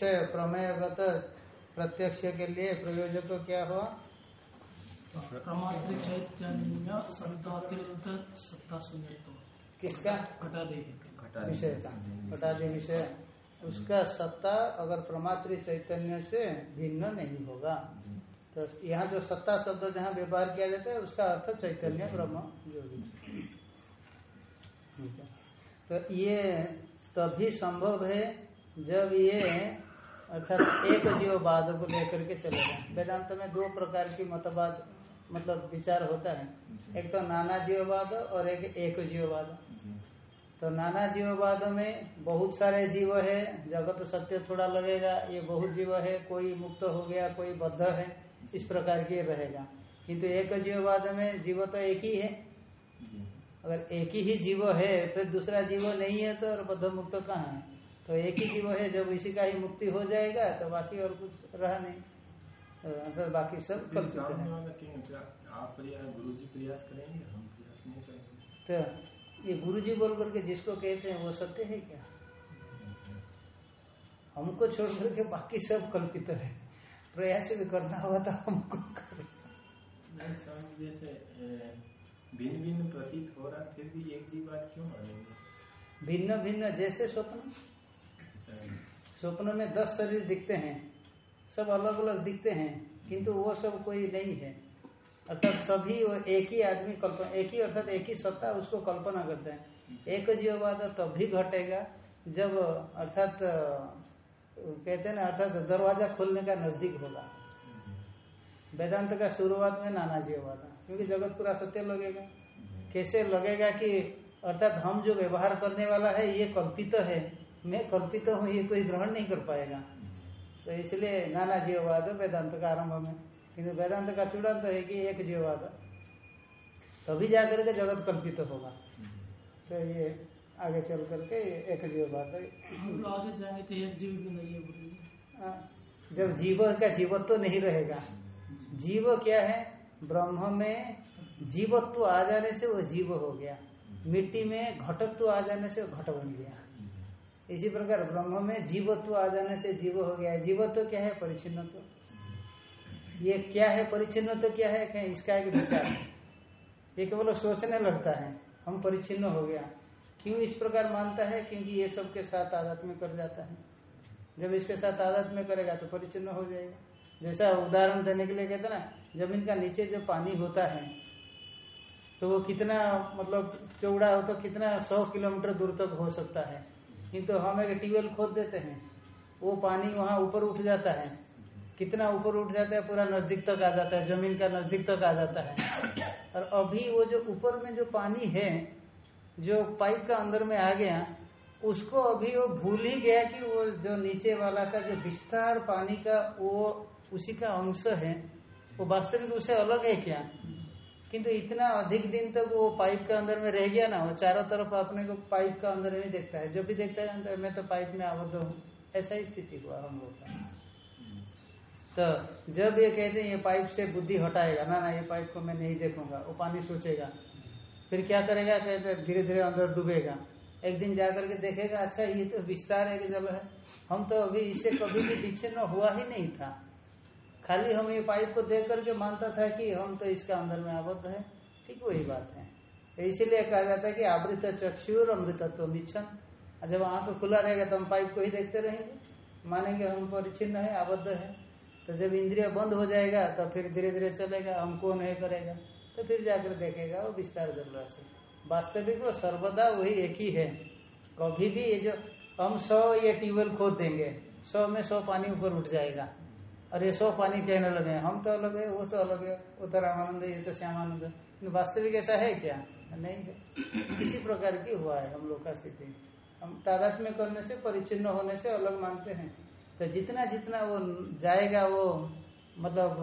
विषय प्रमेयगत प्रत्यक्ष के लिए प्रयोजक तो क्या हुआ? प्रमात्र चैतन्य सत्तातिरिक्त सत्ता शून्यत्व। किसका? घटादि विषय उसका सत्ता अगर प्रमात्र चैतन्य से भिन्न नहीं होगा तो यहाँ जो सत्ता शब्द जहाँ व्यवहार किया जाता है उसका अर्थ चैतन्य ब्रह्म जो भी। तो ये तभी संभव है जब ये अर्थात एक जीव जीववाद को लेकर के चलेगा वेदांत में दो प्रकार की मतवाद मतलब विचार होता है। एक तो नाना जीववाद और एक एक जीववाद। तो नाना जीववाद में बहुत सारे जीव है जगत सत्य थोड़ा लगेगा ये बहुत जीव है कोई मुक्त हो गया कोई बद्ध है इस प्रकार के रहेगा। किंतु एक जीववाद में जीव तो एक ही है। अगर एक ही जीव है फिर दूसरा जीव नहीं है तो और बद्ध मुक्त कहाँ है? तो एक ही जीव है जब इसी का ही मुक्ति हो जाएगा तो बाकी और कुछ रहा नहीं। तो बाकी सब कल्पित है। आप गुरु जी प्रयास करेंगे? हम प्रयास नहीं करेंगे। तो ये गुरु जी बोल करके जिसको कहते हैं वो सत्य है क्या? हमको छोड़ करके बाकी सब कल्पित है। प्रयास भी करना हुआ तो हमको जैसे भिन्न भिन्न प्रतीत हो रहा फिर भी एक जी बात क्यों मानेंगे? भिन्न भिन्न जैसे स्वप्न। स्वप्न में दस शरीर दिखते हैं, सब अलग अलग दिखते हैं, किंतु वो सब कोई नहीं है। अर्थात सभी वो एक ही आदमी कल्पना, एक ही अर्थात एक ही सत्ता उसको कल्पना करते हैं। एक जीववाद तभी तो घटेगा जब अर्थात कहते हैं ना, अर्थात दरवाज़ा खोलने का नज़दीक होगा। वेदांत का शुरुआत में नाना जीववाद क्योंकि जगत पूरा सत्य लगेगा। कैसे लगेगा कि अर्थात हम जो व्यवहार करने वाला है, ये कल्पित है मैं कल्पित हूँ ये कोई ग्रहण नहीं कर पाएगा। तो इसलिए नाना जीववाद वेदांत का आरंभ में। किंतु वेदांत का चूड़ांत है कि एक जीववाद। तभी जाकर के जगत कल्पित होगा। तो ये आगे चल करके एक जीववाद है। आगे जाएँगे तो एक जीव भी नहीं है हाँ, जब जीव का जीवत्व तो नहीं रहेगा। जीव क्या है? ब्रह्म में जीवत्व तो आ जाने से वो जीव हो गया। मिट्टी में घटत्व आ जाने से घट बन गया। इसी प्रकार ब्रह्म में जीवत्व आ जाने से जीव हो गया। है जीवत्व क्या है? परिचिन्नत्व ये क्या है? परिचिन्नत्व क्या है? क्या इसका एक विचार। ये केवल सोचने लगता है। हम परिचिन्न हो गया। क्यों इस प्रकार मानता है? क्योंकि ये सबके साथ आदत में कर जाता है। जब इसके साथ आदत में करेगा तो परिचिन्न हो जाएगा। जैसा उदाहरण देने के लिए कहते ना, ज़मीन का नीचे जो पानी होता है तो वो कितना मतलब चौड़ा हो तो कितना सौ किलोमीटर दूर तक हो सकता है। किंतु हम एक ट्यूबवेल खोद देते हैं। वो पानी वहाँ ऊपर उठ जाता है। कितना ऊपर उठ जाता है, पूरा नज़दीक तक आ जाता है, ज़मीन का नज़दीक तक आ जाता है। और अभी वो जो ऊपर में जो पानी है, जो पाइप का अंदर में आ गया, उसको अभी वो भूल ही गया कि वो जो नीचे वाला का जो विस्तार पानी का, वो उसी का अंश है। वो वास्तविक उसे अलग है क्या? किंतु इतना अधिक दिन तक वो पाइप के अंदर में रह गया ना, वो चारों तरफ़ अपने को पाइप का अंदर नहीं देखता है। जब भी देखता है है मैं तो पाइप में आबद्ध हूँ। ऐसा ही स्थिति हुआ हम लोग का। तो जब ये कहते हैं, ये पाइप से बुद्धि हटाएगा ना ना, ये पाइप को मैं नहीं देखूँगा, वो पानी सोचेगा। फिर क्या करेगा? कहते धीरे धीरे अंदर डूबेगा। एक दिन जाकर के देखेगा अच्छा ये तो विस्तार है कि जल है हम तो अभी इससे कभी भी विच्छिन्न हुआ ही नहीं था। खाली हम ये पाइप को देख करके मानता था कि हम तो इसका अंदर में आबद्ध है। ठीक वही बात है। इसीलिए कहा जाता है कि आवृत चक्षुर, अमृतत्व मिच्छन। जब आँख खुला रहेगा तो हम पाइप को ही देखते रहेंगे। मानेंगे हम परिचिन्न है, आबद्ध है। तो जब इंद्रिय बंद हो जाएगा तो फिर धीरे धीरे चलेगा, हम कौन है करेगा? तो फिर जाकर देखेगा वो विस्तार ज़रूर से। वास्तविक वो सर्वदा वही एक ही है। कभी भी ये जो हम सौ ये ट्यूबवेल खोद देंगे, सौ में सौ पानी ऊपर उठ जाएगा। ये सौ पानी कहने लगे, हम तो अलग है, वो तो अलग है, वो तो रामानंद ये तो श्यामानंद वास्तविक ऐसा है क्या? नहीं है। इसी प्रकार की हुआ है हम लोग का स्थिति। हम तादात में करने से, परिचिन्न होने से अलग मानते हैं। तो जितना जितना वो जाएगा, वो मतलब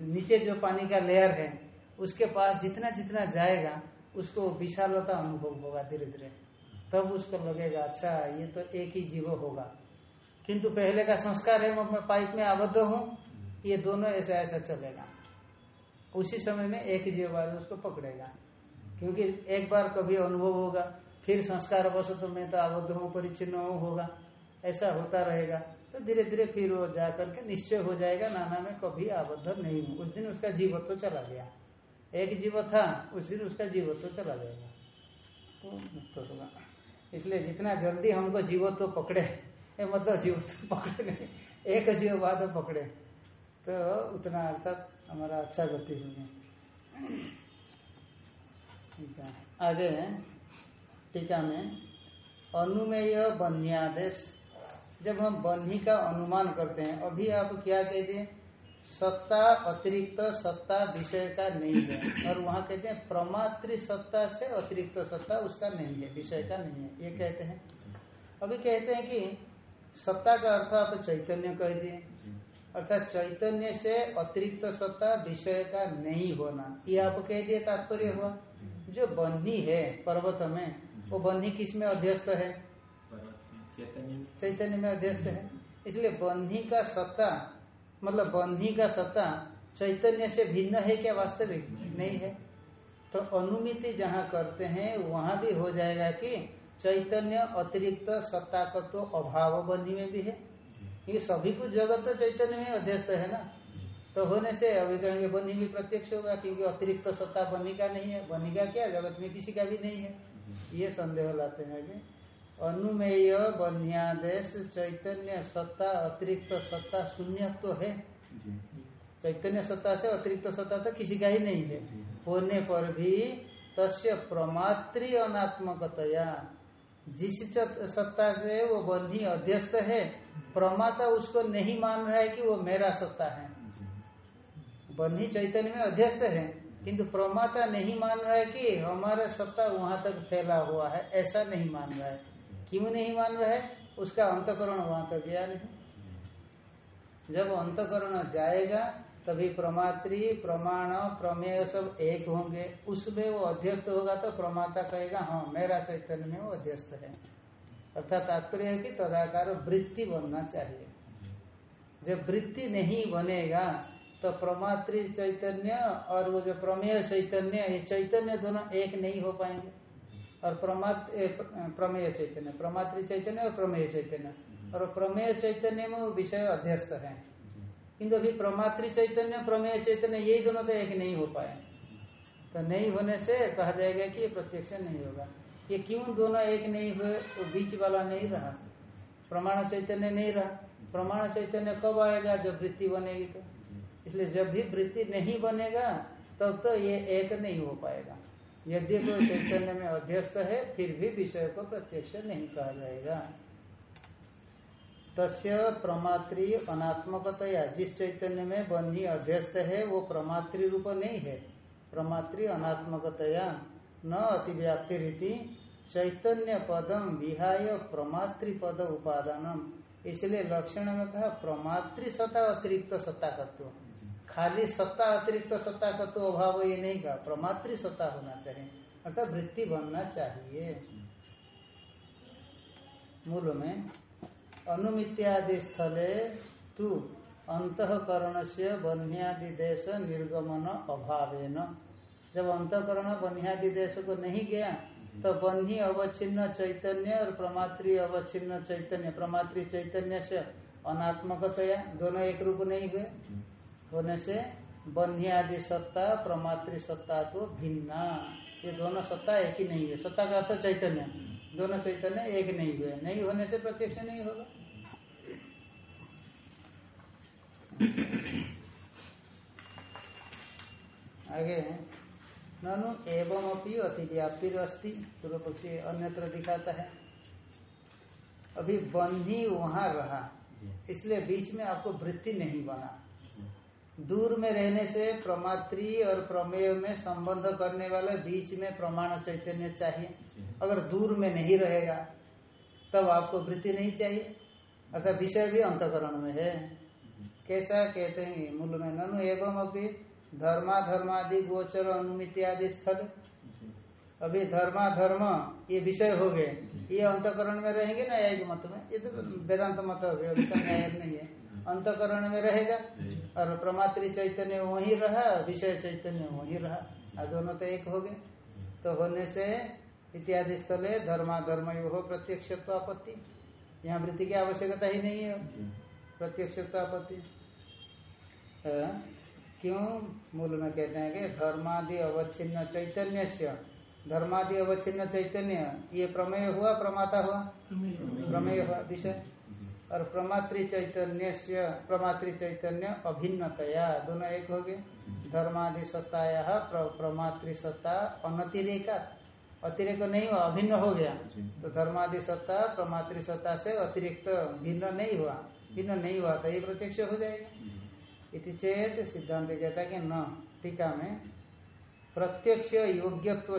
नीचे जो पानी का लेयर है, उसके पास जितना जितना जाएगा, उसको विशालता अनुभव होगा धीरे धीरे तब उसको लगेगा अच्छा ये तो एक ही जीव होगा। किंतु पहले का संस्कार है, मैं पाइप में आबद्ध हूँ, ये दोनों ऐसा ऐसा चलेगा। उसी समय में एक जीव बाद उसको पकड़ेगा। क्योंकि एक बार कभी अनुभव होगा, फिर संस्कार अवश्य तो मैं तो आबद्ध हूँ, परिचिन्न होगा, ऐसा होता रहेगा। तो धीरे धीरे फिर वो जा करके निश्चय हो जाएगा, नाना में कभी आबद्ध नहीं हूँ। उस दिन उसका जीवत्व चला गया। एक जीव था, उस दिन उसका जीवत्व चला जाएगा तो मुक्त होगा। इसलिए जितना जल्दी हमको जीवत्व पकड़े मतलब जीवत्व पकड़े नहीं। एक जीव बाद पकड़े। तो उतना अर्थात हमारा अच्छा गति होगी आगे टीका में, अनुमेय बन्यादेश। जब हम बन्ही का अनुमान करते हैं, अभी आप क्या कहते हैं सत्ता अतिरिक्त, सत्ता विषय का नहीं है। और वहाँ कहते हैं प्रमात्र सत्ता से अतिरिक्त सत्ता उसका नहीं है, विषय का नहीं है। ये कहते हैं। अभी कहते हैं कि सत्ता का अर्थ आप चैतन्य कह दिए। अर्थात चैतन्य से अतिरिक्त सत्ता विषय का नहीं होना। ये आप कह दिए तात्पर्य हुआ। जो। बन्ही है पर्वत में वो बन्ही किसमें अध्यस्त है? चैतन्य चैतन्य में अध्यस्त है। इसलिए बन्ही का सत्ता मतलब बन्ही का सत्ता चैतन्य से भिन्न है क्या वास्तविक? नहीं है। तो अनुमिति जहाँ करते हैं वहाँ भी हो जाएगा कि चैतन्य अतिरिक्त सत्ता का तो अभाव बनी में भी है। ये सभी कुछ जगत तो चैतन्य में अध्यस्त है ना? तो होने से अभी कहेंगे बनी भी प्रत्यक्ष होगा क्योंकि अतिरिक्त सत्ता बनी का नहीं है। बन्ही का क्या? जगत में किसी का भी नहीं है। ये संदेह लाते हैं अभी अनुमेय बन्यादेश चैतन्य सत्ता अतिरिक्त सत्ता शून्य तो है। चैतन्य सत्ता से अतिरिक्त सत्ता तो किसी का ही नहीं है। होने पर भी तस्य प्रमात्री अनात्मकतया। जिस सत्ता से वो बन्ही अध्यस्त है प्रमाता उसको नहीं मान रहा है कि वो मेरा सत्ता है। बन्ही चैतन्य में अध्यस्त है किंतु प्रमाता नहीं मान रहा है कि हमारा सत्ता वहाँ तक फैला हुआ है ऐसा नहीं मान रहा है। क्यों नहीं मान रहा है? उसका अंतकरण वहाँ तक गया नहीं। जब अंतकरण जाएगा तभी प्रमात्री, प्रमाण, प्रमेय सब एक होंगे। उसमें वो अध्यस्त होगा तो प्रमाता कहेगा हाँ मेरा चैतन्य में वो अध्यस्त है। अर्थात तात्पर्य है कि तदाकार वृत्ति बनना चाहिए। जब वृत्ति नहीं बनेगा तो प्रमात्री चैतन्य और वो जो प्रमेय चैतन्य ये चैतन्य दोनों एक नहीं हो पाएँगे। और प्रमात प्रमेय चैतन्य, प्रमात्री चैतन्य और प्रमेय चैतन्य। और प्रमेय चैतन्य में वो विषय अध्यस्त है। किंतु अभी प्रमात्री चैतन्य, प्रमेय चैतन्य, यही दोनों तो एक नहीं हो पाए। तो नहीं होने से कहा जाएगा कि ये प्रत्यक्ष नहीं होगा। ये क्यों दोनों एक नहीं हुए, वो बीच वाला नहीं रहा? प्रमाण चैतन्य नहीं रहा। प्रमाण चैतन्य कब आएगा? जब वृत्ति बनेगी तो। इसलिए जब भी वृत्ति नहीं बनेगा, तब तो ये एक नहीं हो पाएगा। यदि चैतन्य में अध्यस्त है, फिर भी विषय को प्रत्यक्ष नहीं कहा जाएगा। तस्य प्रमात्री अनात्मकतया, जिस चैतन्य में बन्ही अध्यस्त है, वो प्रमात्री रूप नहीं है। प्रमात्री अनात्मकतया न अतिव्याप्ति रीति चैतन्य पदम विहाय प्रमात्री पद उपादानम। इसलिए लक्षण में कहा, प्रमात्री सत्ता अतिरिक्त सत्ता तत्व खाली सत्ता अतिरिक्त सत्ता तत्व अभाव ये नहीं कहा, प्रमात्री सत्ता होना चाहिए। अर्थात वृत्ति बनना चाहिए। मूल में अनुमित्यादि स्थले तु अंतकरण से बन्यादि देश निर्गमन अभावेन। जब अंतकरण बन्यादि देश को नहीं गया तो बन्ही अवच्छिन्न चैतन्य और प्रमात्री अवच्छिन्न चैतन्य। प्रमात्री चैतन्य से अनात्मकतया दोनों एक रूप नहीं हुए। होने से बन्यादि सत्ता प्रमात्री सत्ता तो भिन्ना। ये दोनों सत्ता एक ही नहीं है। सत्ता का अर्थ चैतन्य। दोनों चैतन्य एक नहीं हुए। नहीं होने से प्रत्यक्ष नहीं होगा। आगे ननु एवं अपनी अतिव्याप्ति अस्ति। पूर्व पक्षी अन्यत्र दिखाता है। अभी बंधी वहाँ रहा। इसलिए बीच में आपको वृत्ति नहीं बना। दूर में रहने से प्रमात्री और प्रमेय में संबंध करने वाले बीच में प्रमाण चैतन्य चाहिए। अगर दूर में नहीं रहेगा तब आपको वृत्ति नहीं चाहिए। अर्थात विषय भी अंतकरण में है। कैसा कहते हैं मूल में ननु एवं अभी धर्मा धर्मादि गोचर अनुमिति आदि स्थल अभी धर्मा धर्म ये विषय हो गए। ये अंतकरण में रहेंगे ना न्यायिक मत में? ये तो वेदांत मत हो गया अभी तक न्याय नहीं है। अंतकरण में रहेगा। और प्रमात्री चैतन्य वही रहा विषय चैतन्य वही रहा। आ दोनों तो एक हो गए। तो होने से इत्यादि स्थले धर्मा धर्म हो प्रत्यक्ष आपत्ति। यहाँ वृत्ति की आवश्यकता ही नहीं है। प्रत्यक्ष आपत्ति। क्यों? मूल में कहते हैं कि धर्मादि अवच्छिन्न चैतन्य से धर्मादि अवच्छिन्न चैतन्य ये प्रमेय हुआ प्रमाता हुआ। प्रमेय हुआ विषय। और प्रमात्री चैतन्य प्रमात्री चैतन्य अभिन्नतया दोनों एक हो गए। धर्मादि सत्ताया प्रमात्री सत्ता अनतिरेका। अतिरिक्त नहीं हुआ अभिन्न हो गया। तो धर्मादि सत्ता प्रमात्री सत्ता से अतिरिक्त भिन्न नहीं हुआ। भिन्न नहीं हुआ तो ये प्रत्यक्ष हो जाएगा। इति चेत सिद्धांत कहता है कि न टीका में प्रत्यक्ष योग्यत्व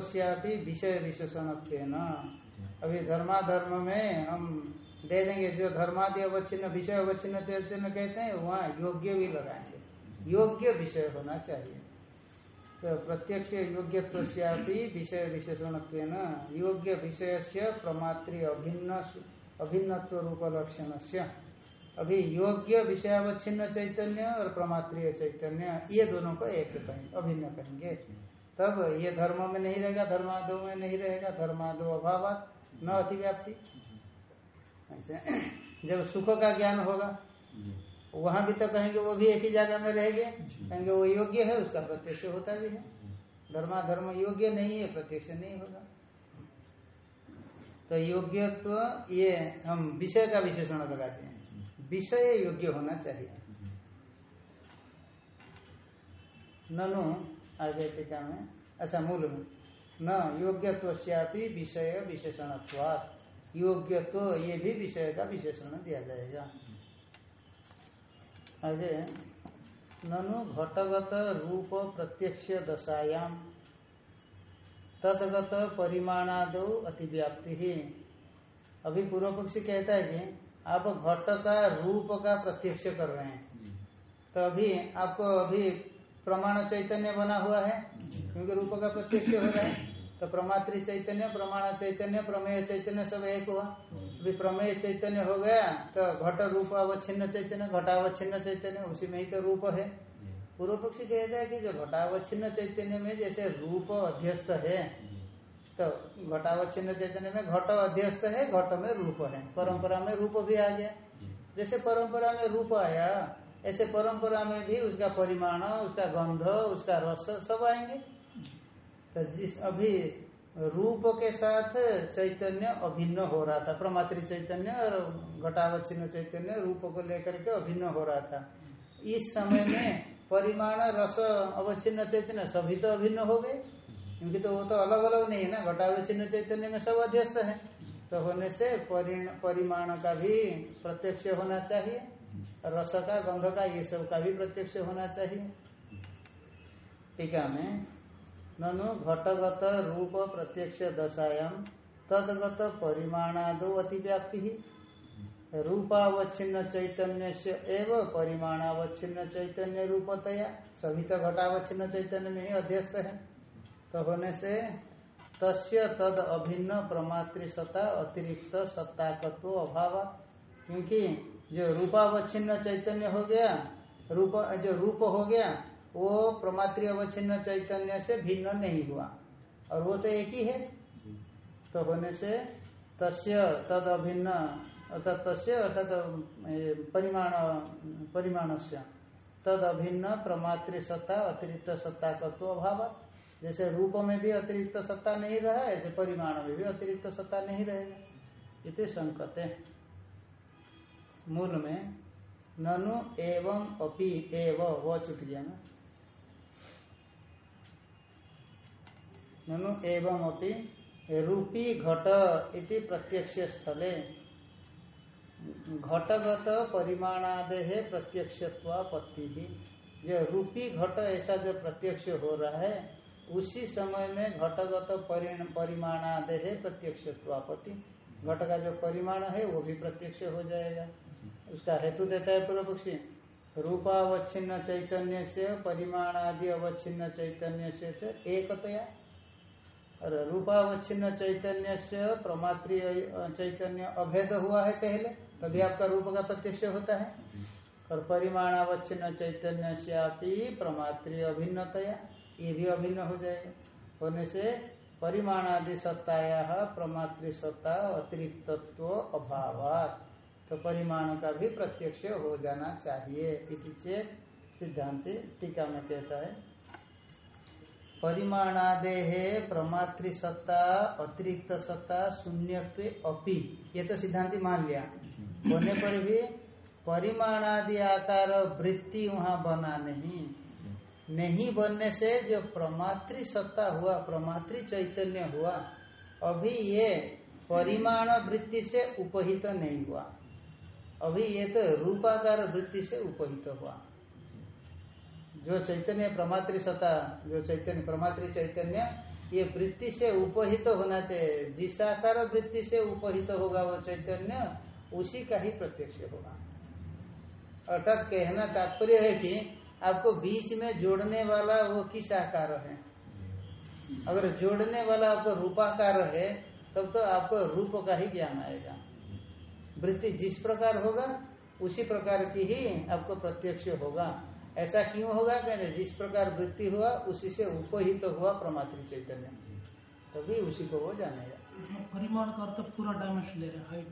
विषय विशेषण अभी धर्माधर्म में हम दे देंगे, जो धर्मादि अवच्छिन्न, विषय अवच्छिन्न चैतन्य कहते हैं, वहाँ योग्य भी लगाएँगे योग्य विषय होना चाहिए। तो प्रत्यक्ष योग्यत्व विषय विशेषण न योग्य विषय से प्रमात्री अभिन्न अभिन्नत्व रूप लक्षण से अभी योग्य विषय विषयावच्छिन्न चैतन्य और प्रमात्रीय चैतन्य, ये दोनों को एक कहेंगे अभिन्न कहेंगे। तब ये धर्म में नहीं रहेगा, धर्मादो में नहीं रहेगा, धर्मादो अभाव न अतिव्याप्ति। जब सुख का ज्ञान होगा वहाँ भी तो कहेंगे वो भी एक ही जगह में रहेंगे कहेंगे वो योग्य है उसका प्रत्यक्ष होता भी है। धर्मा धर्म योग्य नहीं है प्रत्यक्ष नहीं होगा। तो योग्यत्व ये हम विषय का विशेषण लगाते हैं। विषय योग्य होना चाहिए। ननु आगे टीका में अच्छा मूल में। न योग्यत्व विषय विशेषण योग्यत्व, ये भी विषय का विशेषण दिया जाएगा। आगे, ननु घटगत रूप प्रत्यक्ष दशायाम, तदगत परिमाणादो अतिव्याप्ति ही। अभी पूर्व पक्षी कहता है कि आप घट का रूप का प्रत्यक्ष कर रहे हैं। तो अभी आपको अभी प्रमाण चैतन्य बना हुआ है, क्योंकि रूप का प्रत्यक्ष हो रहा है। तो प्रमात्र चैतन्य प्रमाण चैतन्य प्रमेय चैतन्य सब एक हुआ। अभी प्रमेय चैतन्य हो गया तो घट रूप अवच्छिन्न चैतन्य घटावच्छिन्न चैतन्य उसी में ही तो रूप है। पूर्व पक्षी कहता है कि जो घटावच्छिन्न चैतन्य में जैसे रूप अध्यस्त है तो घटावच्छिन्न चैतन्य में घट अध्यस्त है घट में रूप है। परंपरा में रूप भी आ गया। जैसे परंपरा में रूप आया ऐसे परंपरा में भी उसका परिमाण उसका गंध उसका रस सब आएँगे। तो जिस अभी रूप के साथ चैतन्य अभिन्न हो रहा था, प्रमात्री चैतन्य और घटावच्छिन्न चैतन्य रूप को लेकर के अभिन्न हो रहा था। इस समय में परिमाण, रस, अवच्छिन्न चैतन्य सभी तो अभिन्न हो गए। क्योंकि तो वो तो अलग अलग नहीं है ना घटावच्छिन्न चैतन्य में सब अध्यस्त है। तो होने से परिमाण का भी प्रत्यक्ष होना चाहिए, रस का, गंध का, ये सब का भी प्रत्यक्ष होना चाहिए। टीका में ननु घटगत रूप प्रत्यक्ष दशायाम तदगत परिमाणादो अतिव्याप्ति। रूपावच्छिन्न चैतन्य से एवं परिमाणावच्छिन्न चैतन्य रूपतया सभी तो घटावच्छिन्न चैतन्य में ही अध्यस्त है। तो होने से, तस्य तद अभिन्न प्रमातृ सत्ता अतिरिक्त सत्ताकत्व अभाव, क्योंकि जो रूपावच्छिन्न चैतन्य हो गया, रूप, जो रूप हो गया वो प्रमात्री अवच्छिन्न चैतन्य से भिन्न नहीं हुआ। और वो तो एक ही है। तो होने से तस्य तद अभिन्न अर्थात तस्य अर्थात परिमाण परिमाण से तद अभिन्न प्रमातृ सत्ता अतिरिक्त सत्ता तत्व अभाव। जैसे रूप में भी अतिरिक्त सत्ता नहीं रहा ऐसे परिमाण में भी अतिरिक्त सत्ता नहीं रहेगा। इतने संकते मूल में ननु एवं अपि एव वो चुक गया ना? ननु एवं अपि रूपी घट इति प्रत्यक्ष स्थले। घटगत परिमाणादे प्रत्यक्षत्वापत्ति ही जो रूपी घट ऐसा जो प्रत्यक्ष हो रहा है, उसी समय में घटगत परिमाणादेह प्रत्यक्ष आपत्ति घट का जो परिमाण है, वो भी प्रत्यक्ष हो जाएगा। उसका हेतु देता है पूर्व पक्षी रूपावच्छिन्न चैतन्य से परिमाण आदि अवच्छिन्न चैतन्य से एकतया और रूपावच्छिन्न चैतन्य से प्रमात्री चैतन्य अभेद हुआ है पहले, तभी आपका रूप का प्रत्यक्ष होता है। और परिमाणावच्छिन्न चैतन्य से अभिन्नतया, ये भी अभिन्न हो जाएगा। होने से परिमाणादि सत्ताया प्रमात्री सत्ता अतिरिक्तत्व अभावात तो परिमाण का भी प्रत्यक्ष हो जाना चाहिए, इति चेत सिद्धांति टीका में कहता है। परिमाणादेह प्रमातृ सत्ता अतिरिक्त सत्ता शून्यत्व अपि। ये तो सिद्धांति मान लिया। होने पर भी परिमाणादि आकार वृत्ति वहाँ बना नहीं। नहीं बनने से जो प्रमातृ सत्ता हुआ प्रमातृ चैतन्य हुआ, अभी ये परिमाण वृत्ति से उपहित नहीं हुआ। अभी ये तो रूपाकार वृत्ति से उपहित हुआ। जो चैतन्य प्रमातृ सत्ता जो चैतन्य प्रमातृ चैतन्य, ये वृत्ति से उपहित तो होना चाहिए। जिस आकार वृत्ति से उपहित तो होगा वो चैतन्य, उसी का ही प्रत्यक्ष होगा। अर्थात कहना तात्पर्य है कि आपको बीच में जोड़ने वाला वो किस आकार है? अगर जोड़ने वाला आपको रूपाकार है, तब तो आपको रूप का ही ज्ञान आएगा। वृत्ति जिस प्रकार होगा, उसी प्रकार की ही आपको प्रत्यक्ष होगा। ऐसा क्यों होगा? कहते जिस प्रकार वृत्ति हुआ उसी से उपहित तो हुआ प्रमात्र चैतन्य। तभी तो उसी को वो जानेगा। परिमाण का अर्थ पूरा डायमेंशन ले रहे हाइट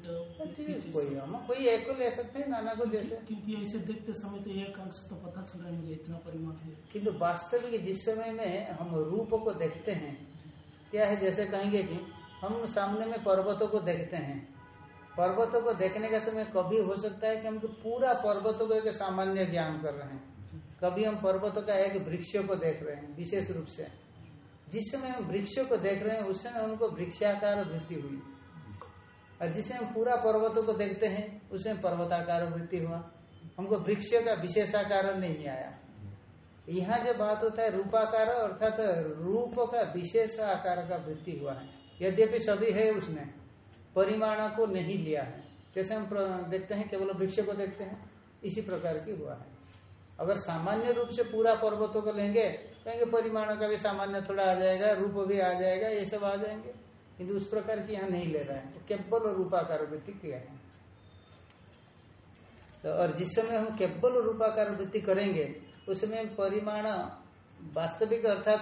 है, कोई हम कोई एक को ले सकते हैं नाना को जैसे क्योंकि ऐसे देखते समय तो एक अंश तो पता चल रहा है मुझे इतना परिमाण है। किंतु वास्तविक जिस समय में हम रूप को देखते हैं क्या है जैसे कहेंगे कि हम सामने में पर्वतों को देखते हैं। पर्वतों को देखने का समय कभी हो सकता है कि हम पूरा पर्वतों को एक सामान्य ज्ञान कर रहे हैं। कभी हम पर्वतों का एक वृक्ष को देख रहे हैं, विशेष रूप से। जिस समय हम वृक्षों को देख रहे हैं, उस समय हमको वृक्षाकार वृत्ति हुई। और जिस हम पूरा पर्वतों को देखते हैं उसमें पर्वताकार वृत्ति हुआ। हमको वृक्ष का विशेषाकार नहीं आया। यहाँ जो बात होता है, रूपाकार, अर्थात तो रूप का विशेष आकार का वृत्ति हुआ है। यद्यपि सभी है उसमें परिमाण को नहीं लिया है। जैसे हम देखते हैं, केवल वृक्ष को देखते हैं, इसी प्रकार की हुआ है। अगर सामान्य रूप से पूरा पर्वतों को लेंगे, कहेंगे परिमाण का भी सामान्य थोड़ा आ जाएगा, रूप भी आ जाएगा, ये सब आ जाएँगे। किंतु उस प्रकार की यहाँ नहीं ले रहे हैं। केवल रूपाकार वृत्ति किया है। तो और जिस समय हम केवल रूपाकार वृत्ति करेंगे उसमें परिमाण वास्तविक अर्थात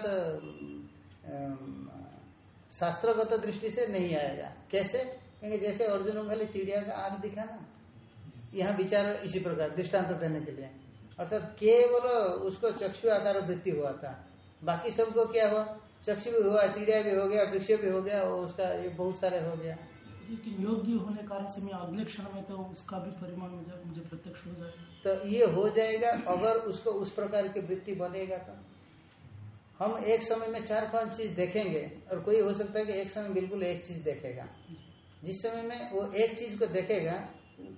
शास्त्रगत दृष्टि से नहीं आएगा। कैसे? कहेंगे जैसे अर्जुन खाली चिड़िया का आँख दिखा ना। यहाँ विचार इसी प्रकार, दृष्टांत देने के लिए। अर्थात केवल उसको चक्षु आकार वृत्ति हुआ था। बाकी सबको क्या हुआ? चक्षु भी हुआ चिड़िया भी हो गया वृक्ष भी हो गया और उसका ये बहुत सारे हो गया। लेकिन योग्य होने कारण से मैं अगले क्षण में तो उसका भी परिमाण मुझे मुझे प्रत्यक्ष हो जाएगा। तो ये हो जाएगा अगर उसको उस प्रकार की वृत्ति बनेगा तो। हम एक समय में चार पाँच चीज़ देखेंगे और कोई हो सकता है कि एक समय बिल्कुल एक चीज़ देखेगा। जिस समय में वो एक चीज़ को देखेगा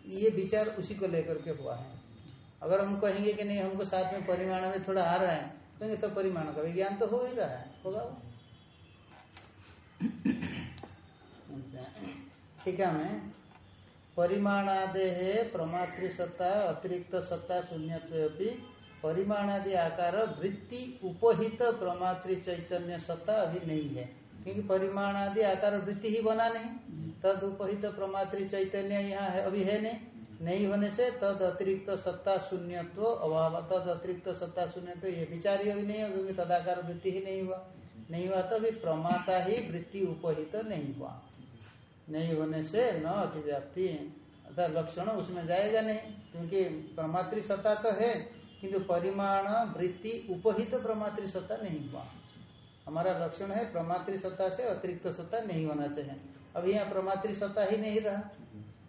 ये विचार उसी को लेकर के हुआ है। अगर हम कहेंगे कि नहीं हमको साथ में परिमाण में थोड़ा आ रहा है कहेंगे तो परिमाण का विज्ञान तो हो ही रहा है होगा वो। अच्छा, ठीक है मैं परिमाणादेह प्रमातृ सत्ता अतिरिक्त सत्ता शून्यत्वी परिमाणादि आकार वृत्ति उपहित प्रमातृ चैतन्य सत्ता अभी नहीं है। क्योंकि परिमाणादि आकार वृत्ति ही बना नहीं। तद उपहित प्रमातृ चैतन्य यहाँ है अभी है नहीं। नहीं होने से तद अतिरिक्त सत्ता शून्यत्व अभाव। तद अतिरिक्त सत्ता शून्यत्व ये विचार ही नहीं है क्योंकि तदाकार वृत्ति ही नहीं हुआ। नहीं हुआ तो अभी प्रमाता ही वृत्ति उपहित तो नहीं हुआ। नहीं होने से न अतिव्याप्ति। अर्थात लक्षण उसमें जाएगा नहीं, क्योंकि प्रमातृ सत्ता तो है, किंतु परिमाण वृत्ति उपहित तो प्रमातृ सत्ता नहीं हुआ। हमारा लक्षण है प्रमातृ सत्ता से अतिरिक्त सत्ता नहीं होना चाहिए। अभी यहाँ प्रमातृ सत्ता ही नहीं रहा।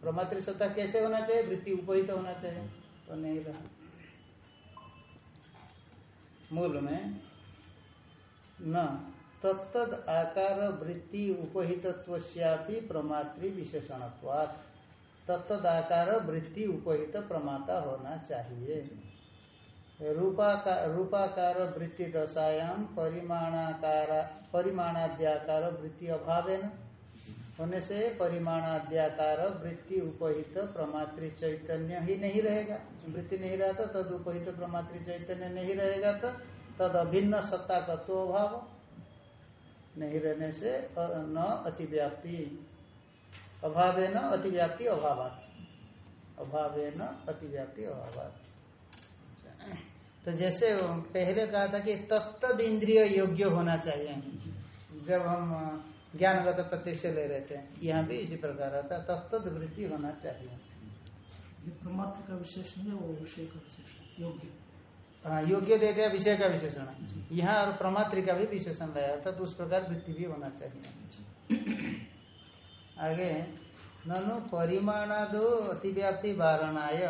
प्रमातृ सत्ता कैसे होना चाहिए? वृत्ति उपहित तो होना चाहिए। तो नहीं रहा मूल में, न, तत्तद आकार वृत्ति उपहितत्वस्यापि प्रमातृ विशेषणत्वात्। तत्तद आकार वृत्ति उपहित प्रमाता होना चाहिए। रूपाकार वृत्ति दशायाम परिमाणाकार, परिमाणाद्याकार वृत्ति अभाव होने से परिमाणाद्याकार वृत्ति उपहित प्रमात्र चैतन्य ही नहीं रहेगा। वृत्ति नहीं रहा तो तद उपहित प्रमात्र चैतन्य नहीं रहेगा तो तद अभिन्न सत्ता तत्व अभाव नहीं रहने से न अतिव्याप्ति। अभाव न अतिव्याप्ति अभाव अभाव न अतिव्याप्ति अभाव तो जैसे पहले कहा था कि तत्द इंद्रिय योग्य होना चाहिए। जब हम ज्ञानगत प्रत्यक्ष ले रहे थे यहाँ भी इसी प्रकार रहता है। तत्द वृत्ति होना चाहिए। प्रमात्र का विशेषण है वो विषय का विशेषण योग्य। हाँ, योग्य दे दिया विषय का विशेषण यहाँ और प्रमात्र का भी विशेषण लाया अर्थात उस प्रकार वृत्ति भी होना चाहिए। आगे ननु परिमाणादो अतिव्याप्ति वारणाय।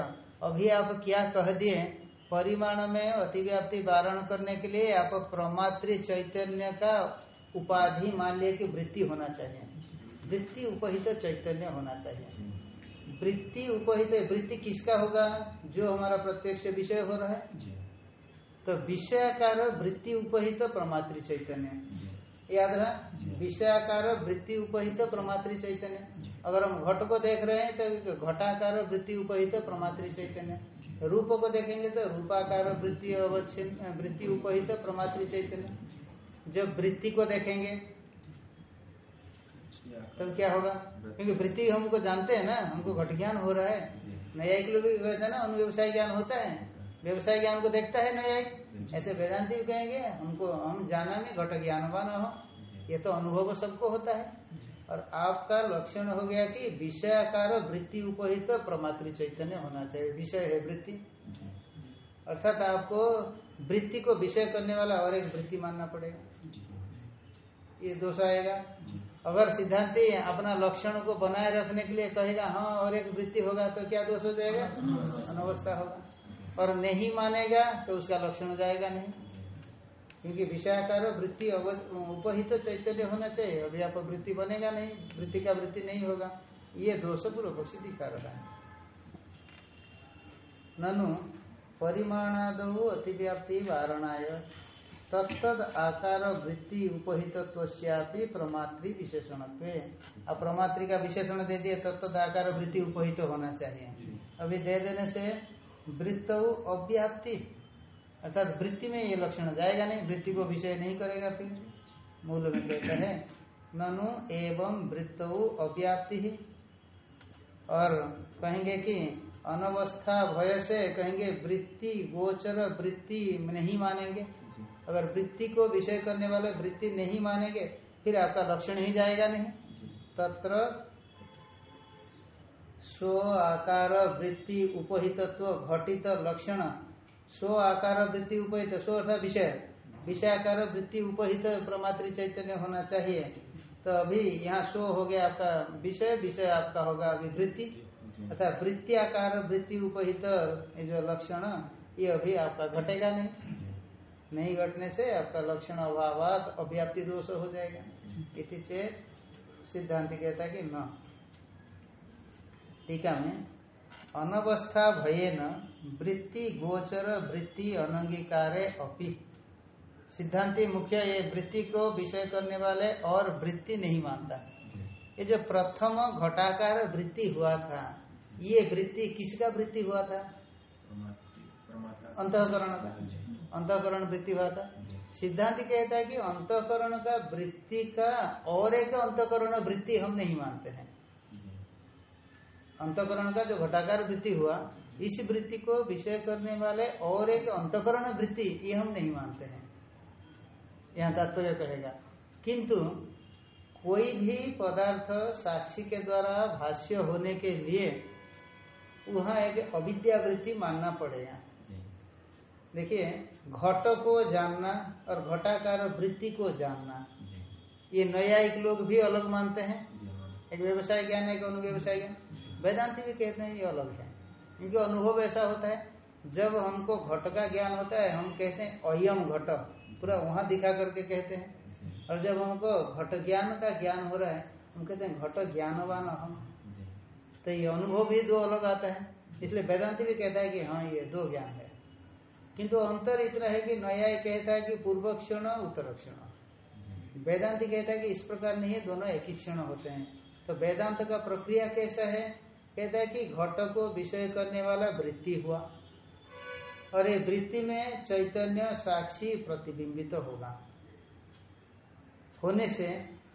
अभी आप क्या कह दिए? परिमाण में अतिव्याप्ति वारण करने के लिए आप प्रमात्र चैतन्य का उपाधि मान लिया कि वृत्ति होना चाहिए। वृत्ति उपहित चैतन्य होना चाहिए। वृत्ति उपहित वृत्ति किसका होगा? जो हमारा प्रत्यक्ष विषय हो रहा है। तो विषयाकार वृत्ति उपहित प्रमात्र चैतन्य। याद रहा? विषयाकार वृत्ति उपहित प्रमात्र चैतन्य। अगर हम घट को देख रहे हैं तो घटाकार वृत्ति उपहित प्रमात्र चैतन्य। रूप को देखेंगे तो रूपाकार वृत्ति अवच्छिन्न वृत्ति उपहित प्रमात्र चैतन्य। जब वृत्ति को देखेंगे तब क्या होगा? क्योंकि वृत्ति हमको जानते हैं ना हमको घट ज्ञान हो रहा है। न्यायिक लोग भी कहते हैं ना अनुव्यवसाय ज्ञान होता है। व्यवसाय ज्ञान को देखता है न्यायिक ऐसे वेदांति भी कहेंगे हमको हम जाना में घट ज्ञानवान हो ये तो अनुभव सबको होता है। और आपका लक्षण हो गया कि विषयाकार वृत्ति उपहित तो प्रमात्र चैतन्य होना चाहिए। विषय है वृत्ति। अर्थात आपको वृत्ति को विषय करने वाला और एक वृत्ति मानना पड़ेगा। ये दोष आएगा। अगर सिद्धांति अपना लक्षण को बनाए रखने के लिए कहेगा हाँ और एक वृत्ति होगा तो क्या दोष हो जाएगा? अनवस्था होगा। और नहीं मानेगा तो उसका लक्षण जाएगा नहीं। क्योंकि विषयाकार वृत्ति उपहित चैतन्य होना चाहिए। अभी आप वृत्ति बनेगा नहीं, वृत्ति का वृत्ति नहीं होगा। ये दोष पूर्व पक्षी दिखा रहा है। ननु, परिमाणादौ अतिव्याप्ति वारणाय। तत्तद आकार वृत्ति उपहितत्वस्यापि प्रमात्री विशेषण अब प्रमात्री का विशेषण दे दिए तत्तद आकार वृत्ति उपहित होना चाहिए। अभी दे देने से वृत्त अव्याप्ति। अर्थात वृत्ति में ये लक्षण जाएगा नहीं वृत्ति को विषय नहीं करेगा फिर। मूल में कहता है ननु एवं वृत्त अव्याप्ति ही। और कहेंगे कि अनवस्था भय से कहेंगे वृत्ति गोचर वृत्ति नहीं मानेंगे। अगर वृत्ति को विषय करने वाले वृत्ति नहीं मानेंगे फिर आपका लक्षण ही जाएगा नहीं। तत्र स्व आकार वृत्ति उपहितत्व घटित लक्षण। स्व आकार वृत्ति उपहित स्व अर्थात विषय। विषयाकार वृत्ति उपहित प्रमात्र चैतन्य होना चाहिए। तो अभी यहाँ स्व हो गया आपका विषय विषय आपका होगा अभी वृत्ति अर्थात वृत्तियाकार वृत्ति उपहित जो लक्षण ये अभी आपका घटेगा नहीं। नहीं घटने से आपका लक्षण अभाव अव्याप्ति दोष हो जाएगा। इति चेत सिद्धांत कहता है कि न। टीका में अनवस्था भयेन वृत्ति गोचर वृत्ति अनंगीकारे अपि। सिद्धांति मुख्य ये वृत्ति को विषय करने वाले और वृत्ति नहीं मानता। ये जो प्रथम घटाकार वृत्ति हुआ था ये वृत्ति किसका वृत्ति हुआ था? अंतकरण का। अंतकरण वृत्ति हुआ था। सिद्धांत कहता है कि अंतकरण का वृत्ति का और एक अंतकरण वृत्ति हम नहीं मानते हैं। अंतकरण का जो घटाकार वृत्ति हुआ इस वृत्ति को विषय करने वाले और एक अंतकरण वृत्ति ये हम नहीं मानते हैं। यहाँ तात्पर्य कहेगा किंतु कोई भी पदार्थ साक्षी के द्वारा भाष्य होने के लिए वहाँ एक अविद्यावृत्ति मानना पड़ेगा देखिए घट को जानना और घटाकार वृत्ति को जानना। ये न्यायिक लोग भी अलग मानते हैं। एक व्यवसाय ज्ञान है एक अनुव्यवसाय ज्ञान। वेदांति भी कहते हैं ये अलग है। इनके अनुभव ऐसा होता है जब हमको घट का ज्ञान होता है हम कहते हैं अयम घट। पूरा वहाँ दिखा करके कहते हैं। और जब हमको घट ज्ञान का ज्ञान हो रहा है हम कहते हैं घट ज्ञानवान हम। तो ये अनुभव भी दो अलग आता है। इसलिए वेदांति भी कहता है कि हाँ ये दो ज्ञान है। किंतु अंतर इतना है कि नया कहता है कि पूर्व क्षण उत्तर क्षण। वेदांति कहता है कि इस प्रकार नहीं है, दोनों एक ही क्षण होते हैं। तो वेदांत का प्रक्रिया कैसा है? कहता है कि घट को विषय करने वाला वृत्ति हुआ। और ये वृत्ति में चैतन्य साक्षी प्रतिबिंबित तो होगा। होने से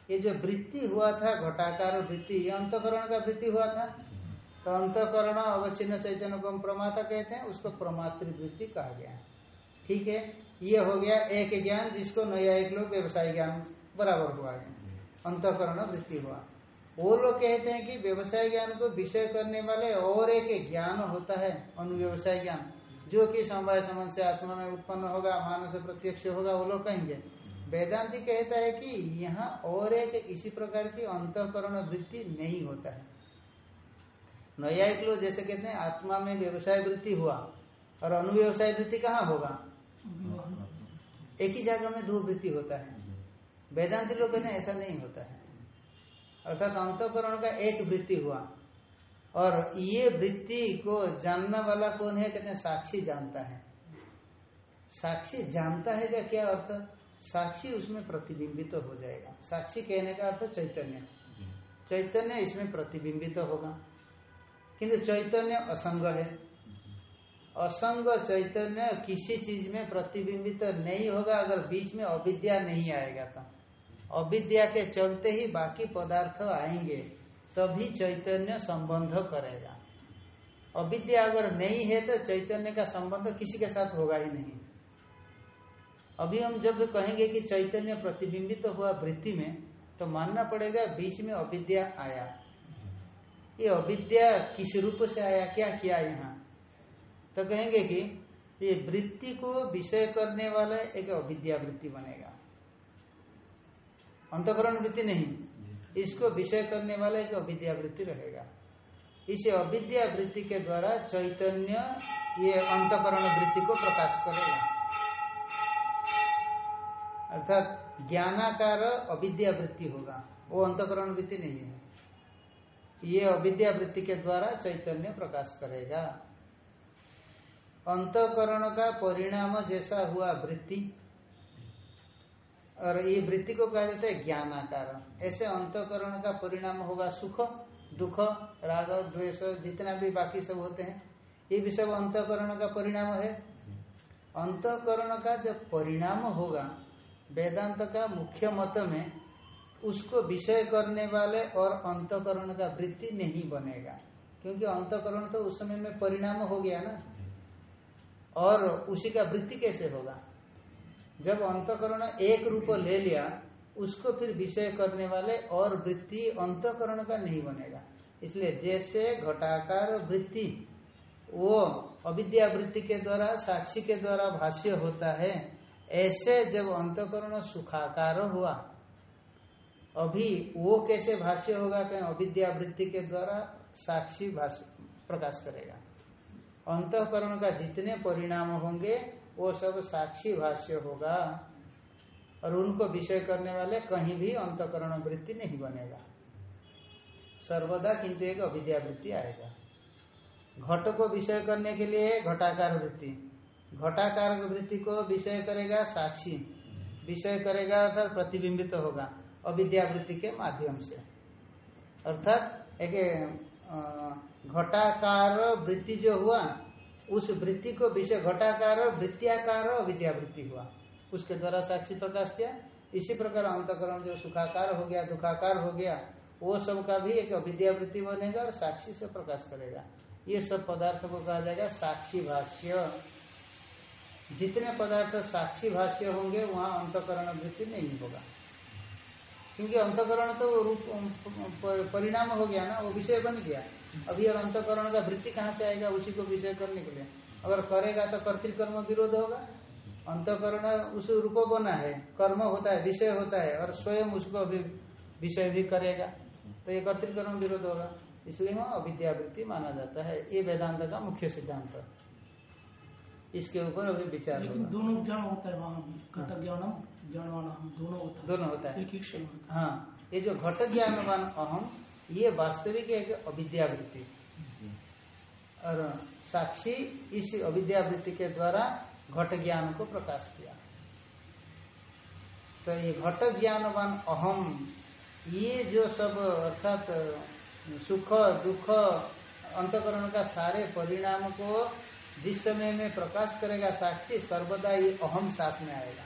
ये जो वृत्ति हुआ था, घटाकार वृत्ति, ये अंतकरण का वृत्ति हुआ था? तो अंतकरण अवच्छिन्न चैतन्य को हम प्रमाता कहते हैं, उसको प्रमातृ वृत्ति कहा गया ठीक है? ये हो गया एक ज्ञान, जिसको नया एक लोग, व्यवसाय ज्ञान, बराबर हुआ है। अंतकरण वृत्ति हुआ। वो लोग कहते हैं कि व्यवसाय ज्ञान को विषय करने वाले और एक ज्ञान होता है, अनुव्यवसाय ज्ञान। जो कि समवाय समझ से आत्मा में उत्पन्न होगा, मानस प्रत्यक्ष होगा, वो लोग कहेंगे। वेदांति कहता है कि यहाँ और एक इसी प्रकार की अंतकरण वृत्ति नहीं होता है। न्यायिक लोग जैसे कहते हैं आत्मा में व्यवसाय वृत्ति हुआ और अनुव्यवसाय वृत्ति कहाँ होगा? एक ही जगह में दो वृत्ति होता है। वेदांति लोग कहते हैं ऐसा नहीं होता है। अर्थात अंतकरण का एक वृत्ति हुआ। और ये वृत्ति को जानने वाला कौन है? कहते हैं साक्षी जानता है। साक्षी जानता है क्या क्या अर्थ? साक्षी उसमें प्रतिबिंबित तो हो जाएगा। साक्षी कहने का अर्थ चैतन्य। चैतन्य इसमें प्रतिबिंबित तो होगा। किंतु चैतन्य असंग है। असंग चैतन्य किसी चीज़ में प्रतिबिंबित तो नहीं होगा, अगर बीच में अविद्या नहीं आएगा तो। अविद्या के चलते ही बाकी पदार्थ आएँगे, तभी चैतन्य संबंध करेगा। अविद्या अगर नहीं है तो चैतन्य का संबंध किसी के साथ होगा ही नहीं। अभी हम जब कहेंगे कि चैतन्य प्रतिबिंबित तो हुआ वृत्ति में तो मानना पड़ेगा बीच में अविद्या आया। ये अविद्या किस रूप से आया? क्या किया यहाँ? तो कहेंगे कि ये वृत्ति को विषय करने वाला एक अविद्या वृत्ति बनेगा। अंतकरण वृत्ति नहीं। इसको विषय करने वाला एक अविद्या वृत्ति रहेगा। इसे अविद्या वृत्ति के द्वारा चैतन्य ये अंतकरण वृत्ति को प्रकाश करेगा। अर्थात ज्ञानाकार अविद्या वृत्ति होगा। वो अंतकरण वृत्ति नहीं है। ये अविद्या वृत्ति के द्वारा चैतन्य प्रकाश करेगा। अंतकरण का परिणाम जैसा हुआ वृत्ति। और ये वृत्ति को कहा जाता है ज्ञानाकार। ऐसे अंतकरण का परिणाम होगा सुख, दुख, राग, द्वेष, जितना भी बाकी सब होते हैं। ये भी सब अंतकरण का परिणाम है। अंतकरण का जब परिणाम होगा, वेदांत का मुख्य मत में उसको विषय करने वाले और अंतकरण का वृत्ति नहीं बनेगा। क्योंकि अंतकरण तो उस समय में परिणाम हो गया ना। और उसी का वृत्ति कैसे होगा? जब अंतकरण एक रूप ले लिया, उसको फिर विषय करने वाले और वृत्ति अंतकरण का नहीं बनेगा। इसलिए जैसे घटाकार वृत्ति, वो अविद्या वृत्ति के द्वारा, साक्षी के द्वारा भाष्य होता है, ऐसे जब अंतकरण सुखाकार हुआ अभी वो कैसे भाष्य होगा कहीं अविद्या वृत्ति के द्वारा साक्षी भाष्य प्रकाश करेगा। अंतकरण का जितने परिणाम होंगे, वो सब साक्षी भाष्य होगा। और उनको विषय करने वाले कहीं भी अंतकरण वृत्ति नहीं बनेगा। सर्वदा किंतु एक अविद्या वृत्ति आएगा। घट को विषय करने के लिए घटाकार वृत्ति। घटाकार वृत्ति को विषय करेगा साक्षी। विषय करेगा अर्थात प्रतिबिंबित होगा। अविद्या वृत्ति के माध्यम से। अर्थात एक घटाकार वृत्ति जो हुआ, उस वृत्ति को विषय घटाकार, वृत्तियाकार अविद्या वृत्ति हुआ। उसके द्वारा साक्षी प्रकाश किया। इसी प्रकार अंतकरण जो सुखाकार हो गया, दुखाकार हो गया, वो सब का भी एक अविद्यावृत्ति बनेगा और साक्षी से प्रकाश करेगा। ये सब पदार्थ को कहा जाएगा साक्षी भाष्य। जितने पदार्थ साक्षी भाष्य होंगे, वहाँ अंतकरण वृत्ति नहीं होगा। क्योंकि अंतकरण तो रूप परिणाम हो गया ना, वो विषय बन गया। अभी और अंतकरण का वृत्ति कहाँ से आएगा, उसी को विषय करने के लिए। अगर करेगा तो कर्तिकर्म विरोध होगा। अंतकरण उस रूप बना है, कर्म होता है, विषय होता है, और स्वयं उसको अभी विषय भी करेगा। तो ये कर्तिकर्म विरोध होगा। इसलिए वहाँ अविद्यावृत्ति माना जाता है। ये वेदांत का मुख्य सिद्धांत। इसके ऊपर अभी विचार लेकिन दोनों ज्ञान होता है वहाँ भी घट ज्ञानम ज्ञानवान दोनों होता है। दोनों होता है। एक ही होता हाँ। ये जो घट ज्ञानवान अहम ये वास्तविक एक अविद्यावृत्ति। और साक्षी इस अविद्यावृत्ति के द्वारा घट ज्ञान को प्रकाश किया। तो ये घट ज्ञानवान अहम ये जो सब अर्थात सुख दुख अंतकरण का सारे परिणाम को जिस समय में प्रकाश करेगा साक्षी, सर्वदा ये अहम साथ में आएगा।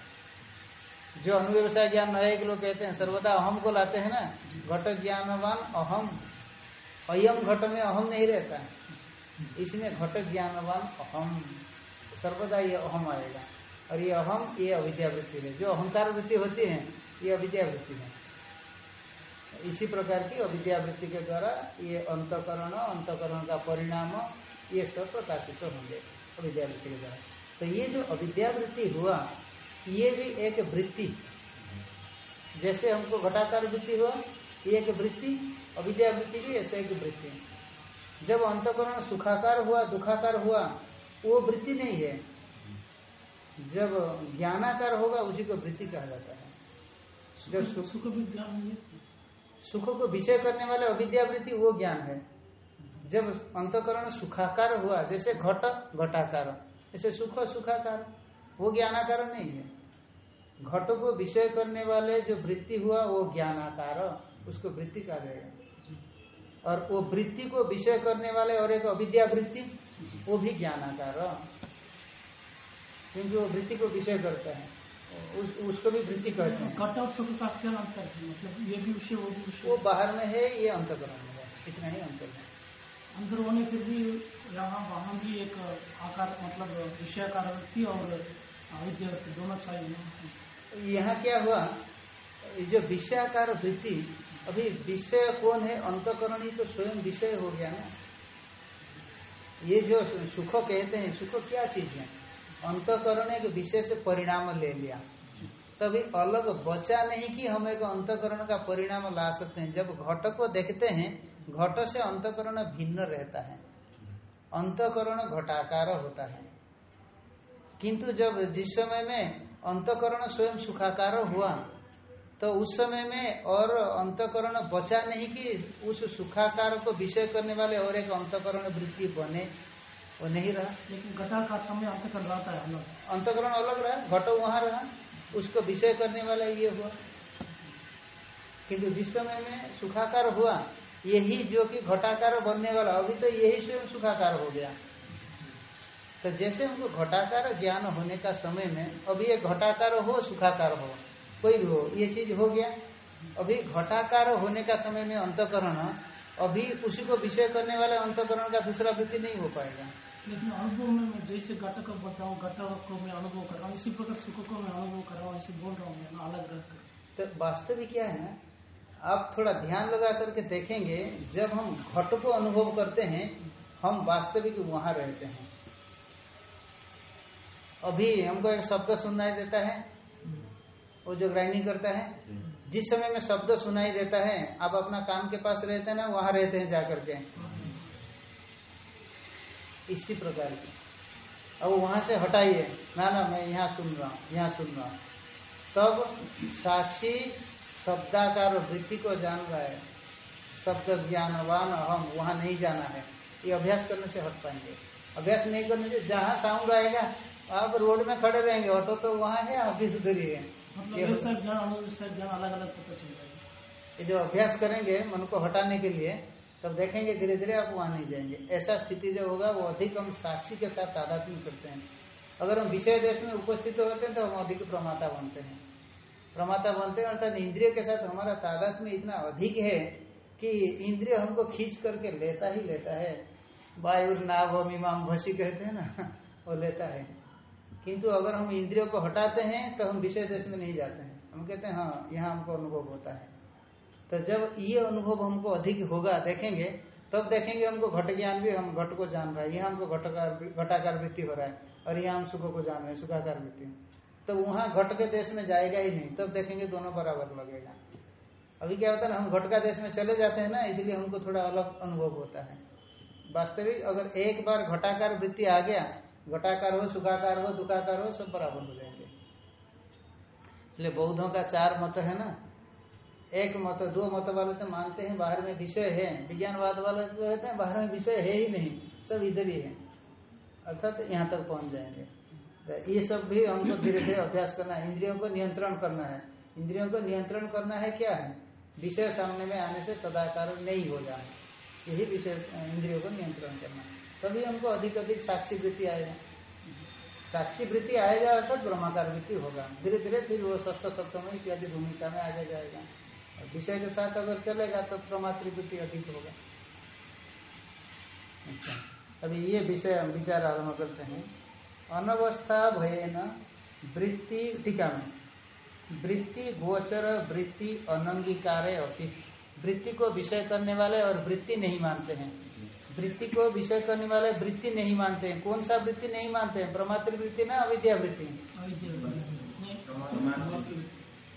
जो अनुव्यवसाय ज्ञान न्यायिक लोग कहते हैं, सर्वदा अहम को लाते हैं ना? घट ज्ञानवान अहम। अयम घट में अहम नहीं रहता इसमें घट ज्ञानवान अहम। सर्वदा ये अहम आएगा। और ये अहम, ये अविद्यावृत्ति है। जो अहंकार वृत्ति होती है, ये अविद्यावृत्ति है। इसी प्रकार की अविद्यावृत्ति के द्वारा ये अंतकरण अंतकरण का परिणाम ये सब प्रकाशित तो होंगे अविद्यावृत्ति के द्वारा। तो ये जो अविद्यावृत्ति हुआ ये भी एक वृत्ति। जैसे हमको घटाकार वृत्ति हुआ ये एक वृत्ति अविद्यावृत्ति भी ऐसे एक वृत्ति। जब अंतकरण सुखाकार हुआ दुखाकार हुआ वो वृत्ति नहीं है। जब ज्ञानाकार होगा उसी को वृत्ति कहा जाता है। जब सुख सुख ज्ञान सुख को विषय करने वाले अविद्यावृत्ति वो ज्ञान है। जब अंतकरण सुखाकार हुआ जैसे घट घटाकार जैसे सुख सुखाकार वो ज्ञानाकार नहीं है। घट को विषय करने वाले जो वृत्ति हुआ वो ज्ञानाकार उसको वृत्ति कहा जाएगा और वो वृत्ति को विषय करने वाले और एक अविद्या वृत्ति वो भी ज्ञानाकार। क्योंकि वो वृत्ति को विषय करता है। उस, उसको भी वृत्ति कहते हैं। घट और सुख का क्या अंतर है? मतलब ये भी विषय वो भी वो बाहर में है ये अंतकरण है। इतना ही अंतर है। अंदर होने फिर भी यहाँ वहाँ भी एक आकार मतलब विषयाकार वृत्ति और अविद्यावृत्ति दोनों चाहिए यहाँ क्या हुआ? जो विषयाकार वृत्ति अभी विषय कौन है? अंतकरण ही तो स्वयं विषय हो गया ना। ये जो सुख कहते हैं, सुख क्या चीज़ है? अंतकरण एक विषय से परिणाम ले लिया। तभी अलग बचा नहीं कि हम एक अंतकरण का परिणाम ला सकते हैं। जब घटक को देखते हैं घट से अंतकरण भिन्न रहता है। अंतकरण घटाकार होता है। किंतु जब जिस समय में अंतकरण स्वयं सुखाकार हुआ तो उस समय में और अंतकरण बचा नहीं कि उस सुखाकार को विषय करने वाले और एक अंतकरण वृत्ति बने वो नहीं रहा। लेकिन घटा का समय अंतकरण रहता है अलग। अंतकरण अलग रहा घटो वहाँ रहा उसको विषय करने वाला ये हुआ। किंतु जिस समय में सुखाकार हुआ यही जो कि घटाकार बनने वाला अभी तो यही स्वयं सुखाकार हो गया। तो जैसे हमको घटाकार ज्ञान होने का समय में अभी ये घटाकार हो सुखाकार हो कोई भी हो ये चीज़ हो गया। अभी घटाकार होने का समय में अंतकरण अभी उसी को विषय करने वाले अंतकरण का दूसरा वृत्ति नहीं हो पाएगा। लेकिन अनुभव में मैं जैसे घटक को बताऊँ घट को मैं अनुभव कर रहा हूँ इसी प्रकार सुख को मैं अनुभव कर रहा हूँ ऐसे बोल रहा हूँ मैं अलग रहकर। तो वास्तविक क्या है ना आप थोड़ा ध्यान लगा करके देखेंगे जब हम घट को अनुभव करते हैं हम वास्तविक वहाँ रहते हैं। अभी हमको एक शब्द सुनाई देता है वो जो ग्राइंडिंग करता है जिस समय में शब्द सुनाई देता है आप अपना काम के पास रहते हैं ना वहाँ रहते हैं जाकर के। इसी प्रकार की। अब वहाँ से हटाइए। ना ना मैं यहाँ सुन रहा हूँ यहाँ सुन रहा हूँ। तब साक्षी शब्दाकार वृत्ति को जान रहा है। शब्द ज्ञानवान हम वहाँ नहीं जाना है। ये अभ्यास करने से हट पाएँगे। अभ्यास नहीं करने से जहाँ साउंड आएगा आप रोड में खड़े रहेंगे ऑटो तो वहाँ है आप भी उधर ही है। मतलब जाएगा। ये जो अभ्यास करेंगे मन को हटाने के लिए तब देखेंगे धीरे धीरे आप वहाँ नहीं जाएँगे। ऐसा स्थिति जो होगा वो अधिक हम साक्षी के साथ तादात्म्य करते हैं। अगर हम विषय देश में उपस्थित होते हैं तो हम अधिक प्रमाता बनते हैं। प्रमाता बनते हैं, अर्थात इंद्रिय के साथ हमारा तादाद में इतना अधिक है कि इंद्रिय हमको खींच करके लेता ही लेता है। वायु नाभ इमाम भसी कहते हैं ना, वो लेता है। किंतु अगर हम इंद्रियों को हटाते हैं तो हम विषय देश में नहीं जाते हैं। हम कहते हैं हाँ यहाँ हमको अनुभव होता है। तो जब ये अनुभव हमको अधिक होगा, देखेंगे, तब तो देखेंगे हमको घट ज्ञान भी, हम घट को जान रहा है। यहाँ हमको घटकार घटाकार वृत्ति हो रहा है, और यहाँ हम सुख को जान रहे हैं, सुखाकार वृत्ति। तो वहाँ घट के देश में जाएगा ही नहीं, तब देखेंगे दोनों बराबर लगेगा। अभी क्या होता है हम घट का देश में चले जाते हैं ना, इसलिए हमको थोड़ा अलग अनुभव होता है। वास्तविक अगर एक बार घटाकार वृत्ति आ गया, घटाकार हो, सुखाकार हो, दुखाकार हो, सब बराबर हो जाएँगे। इसलिए बौद्धों का चार मत है ना, एक मत, दो मत वाले तो मानते हैं, बाहर में विषय है, विज्ञानवाद वाले तो कहते हैं, बाहर में विषय है ही नहीं, सब इधर ही है। अर्थात तो यहाँ तक पहुँच जाएँगे। तो ये सब भी हमको धीरे धीरे अभ्यास करना है। इंद्रियों को नियंत्रण करना है। इंद्रियों को नियंत्रण करना है क्या है? विषय सामने में आने से तदाकार नहीं हो जाए। यही विषय, इंद्रियों को नियंत्रण करना तभी हमको अधिक अधिक साक्षी वृत्ति आएगा। साक्षी वृत्ति आएगा अर्थात ब्रह्माकार वृत्ति होगा। धीरे धीरे फिर वो षष्ठ सप्तम इत्यादि भूमिका में आगे जाएगा। और विषय के साथ अगर चलेगा तो प्रमातृवृत्ति अधिक होगा। अच्छा। अभी ये विषय हम विचार आरंभ करते हैं। अनवस्था भयन वृत्ति टीका में वृत्ति गोचर, वृत्ति अनंगीकार वृत्ति को विषय करने वाले और वृत्ति नहीं मानते हैं। वृत्ति को विषय करने वाले वृत्ति नहीं मानते हैं। कौन सा वृत्ति नहीं मानते हैं? प्रमात्र वृत्ति ना, अविद्या वृत्ति?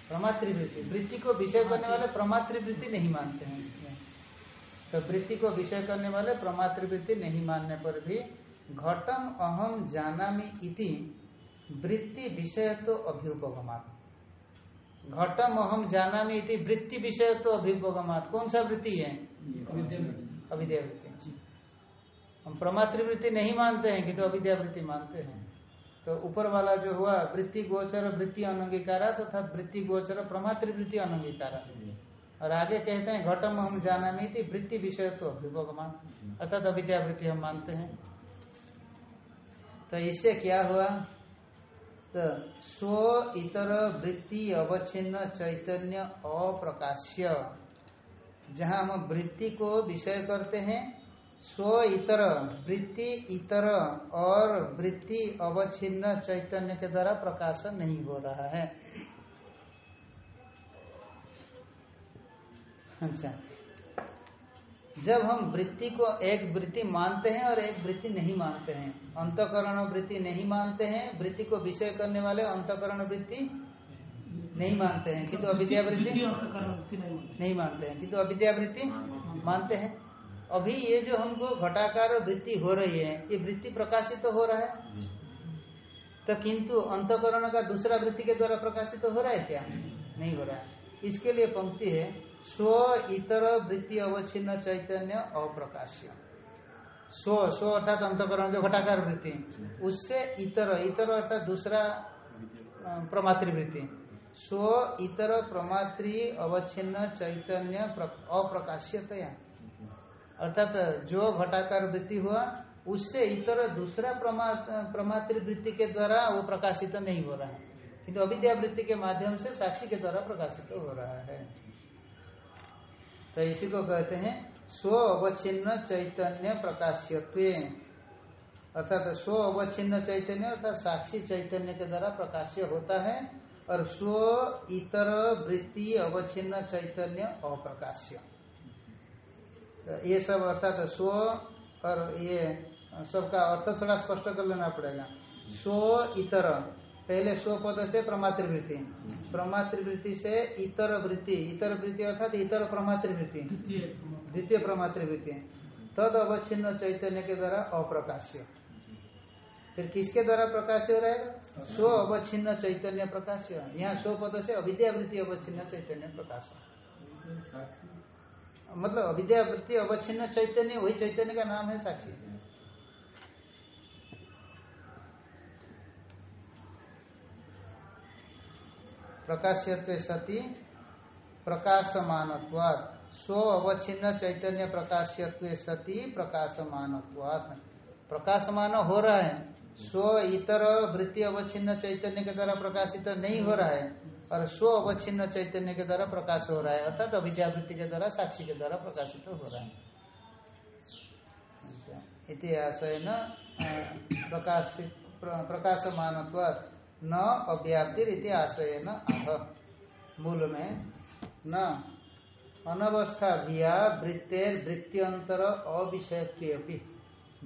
प्रमात्र वृत्ति। को विषय करने वाले प्रमात्र वृत्ति नहीं मानते हैं। तो वृत्ति को विषय करने वाले प्रमात्र वृत्ति नहीं मानने पर भी घटम अहम जानामि इति वृत्ति विषय तो अभ्युपगमात। घटम अहम जानामि इति वृत्ति विषय तो अभ्युपगमात। कौन सा वृत्ति है? अविद्या वृत्ति हम प्रमातृवृत्ति नहीं मानते हैं कि तो अविद्यावृत्ति मानते हैं। तो ऊपर वाला जो हुआ वृत्ति गोचर वृत्ति अनंगीकारा तथा तो वृत्ति गोचर प्रमातृवृत्ति अनंगीकारा। और आगे कहते हैं घटम हम जाना नहीं थी वृत्ति विषय तो अभिभोगमान अर्थात अविद्यावृत्ति हम मानते हैं। तो इससे क्या हुआ? तो स्व इतर वृत्ति अवच्छिन्न चैतन्य अप्रकाश्य। जहाँ हम वृत्ति को विषय करते हैं, स्व इतर वृत्ति इतर और वृत्ति अवच्छिन्न चैतन्य के द्वारा प्रकाश नहीं हो रहा है। अच्छा। जब हम वृत्ति को एक वृत्ति मानते हैं और एक वृत्ति नहीं मानते हैं अंतकरण वृत्ति नहीं मानते हैं वृत्ति को विषय करने वाले अंतकरण वृत्ति नहीं मानते हैं। किंतु अविद्यावृत्ति नहीं मानते। हैं। किंतु अविद्यावृत्ति मानते हैं। अभी ये जो हमको घटाकार वृत्ति हो रही है ये वृत्ति प्रकाशित तो हो रहा है? तो किंतु अंतकरण का दूसरा वृत्ति के द्वारा प्रकाशित तो हो रहा है क्या? नहीं हो रहा है। इसके लिए पंक्ति है स्व इतर वृत्ति अवच्छिन्न चैतन्य अप्रकाश्य स्व स्व अर्थात अंतकरण जो घटाकार वृत्ति उससे इतर इतर अर्थात दूसरा प्रमातृवृत्ति स्व, इतर प्रमात्री अवच्छिन्न, चैतन्य अप्रकाश्यतया। अर्थात जो घटाकार वृत्ति हुआ, उससे इतर दूसरा प्रमात्र वृत्ति के द्वारा वो प्रकाशित नहीं हो रहा है। किंतु अविद्या वृत्ति के माध्यम से साक्षी के द्वारा प्रकाशित हो रहा है। तो इसी को कहते हैं स्व अवच्छिन्न चैतन्य प्रकाश्यत्व। अर्थात स्व अवच्छिन्न चैतन्य अर्थात साक्षी चैतन्य के द्वारा प्रकाश्य होता है और स्व इतर वृत्ति अवच्छिन्न चैतन्य अप्रकाश्य। तो ये सब अर्थात स्व और ये सबका अर्थ थोड़ा स्पष्ट कर लेना पड़ेगा। स्व इतर, पहले स्व पद से प्रमातृवृत्ति प्रमातृवृत्ति से इतर वृत्ति इतर वृत्ति अर्थात इतर प्रमातृवृत्ति द्वितीय प्रमातृवृत्ति तद अवच्छिन्न चैतन्य के द्वारा अप्रकाश्य फिर किसके द्वारा प्रकाश हो रहेगा स्व अवच्छिन्न चैतन्य प्रकाश यहाँ स्व पद से अविद्यावृत्ति अवच्छिन्न चैतन्य प्रकाश मतलब अविद्यावृत्ति अवच्छिन्न चैतन्य वही चैतन्य का नाम है साक्षी प्रकाश्यत्व सती प्रकाशमानत्वात्। स्व अवच्छिन्न चैतन्य प्रकाश्यत्व सती प्रकाशमानत्वात्। प्रकाशमान हो रहा है। स्व इतर वृत्ति अवच्छिन्न चैतन्य के द्वारा प्रकाशित नहीं हो रहा है और स्व अवच्छिन्न चैतन्य के द्वारा प्रकाश हो रहा है। अर्थात अविद्यावृत्ति के द्वारा साक्षी के द्वारा प्रकाशित हो रहा है। अच्छा, इतिहास न? प्रकाशित प्रकाशमान न अव्याप्ति इतिहासय न आह मूल में न। अनवस्था भिया वृत्तेर वृत्तियंतर अविषय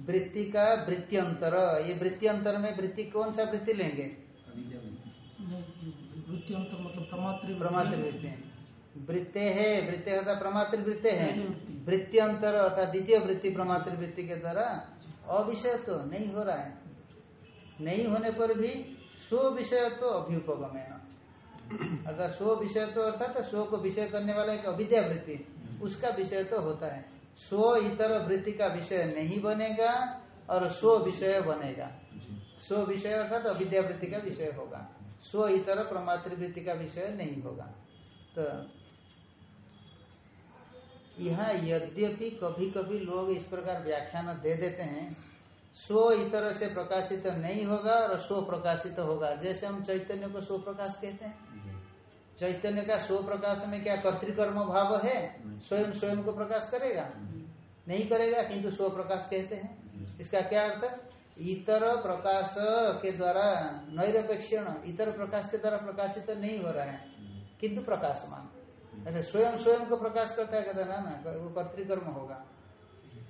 वृत्ति का वृत्तियंतर। ये वृत्तियंतर में वृत्ति कौन सा वृत्ति लेंगे? वृत्तियंतर मतलब प्रमात्र प्रमात्र वृत्ति। वृत्ते है वृत्ते अर्थात प्रमात्र वृत्ते है। वृत्तियंतर अर्थात द्वितीय वृत्ति प्रमात्र वृत्ति के द्वारा अविषय तो नहीं हो रहा है। नहीं होने पर भी स्व विषय तो अभ्युपगम है अर्थात स्व विषय तो अर्थात स्व को विषय करने वाला एक अविद्या वृत्ति उसका विषय तो होता है। स्व इतर वृत्ति का विषय नहीं बनेगा और स्व विषय बनेगा। स्व विषय अर्थात अविद्या वृत्ति का विषय होगा। स्व इतर प्रमातृवृत्ति का विषय नहीं होगा। तो यहाँ यद्यपि कभी कभी लोग इस प्रकार व्याख्यान दे देते हैं स्व इतर से प्रकाशित नहीं होगा और स्व प्रकाशित होगा। जैसे हम चैतन्य को स्व प्रकाश कहते हैं। चैतन्य का स्व प्रकाश में क्या कर्तिकर्म भाव है? स्वयं स्वयं को प्रकाश करेगा? नहीं। करेगा किंतु स्व प्रकाश कहते हैं। इसका क्या अर्थ? इतर प्रकाश के द्वारा नैरपेक्षण इतर प्रकाश के द्वारा प्रकाशित नहीं हो रहा है। किंतु प्रकाशमान। अच्छा स्वयं स्वयं को प्रकाश करता है कहता ना ना वो कर्तिकर्म होगा।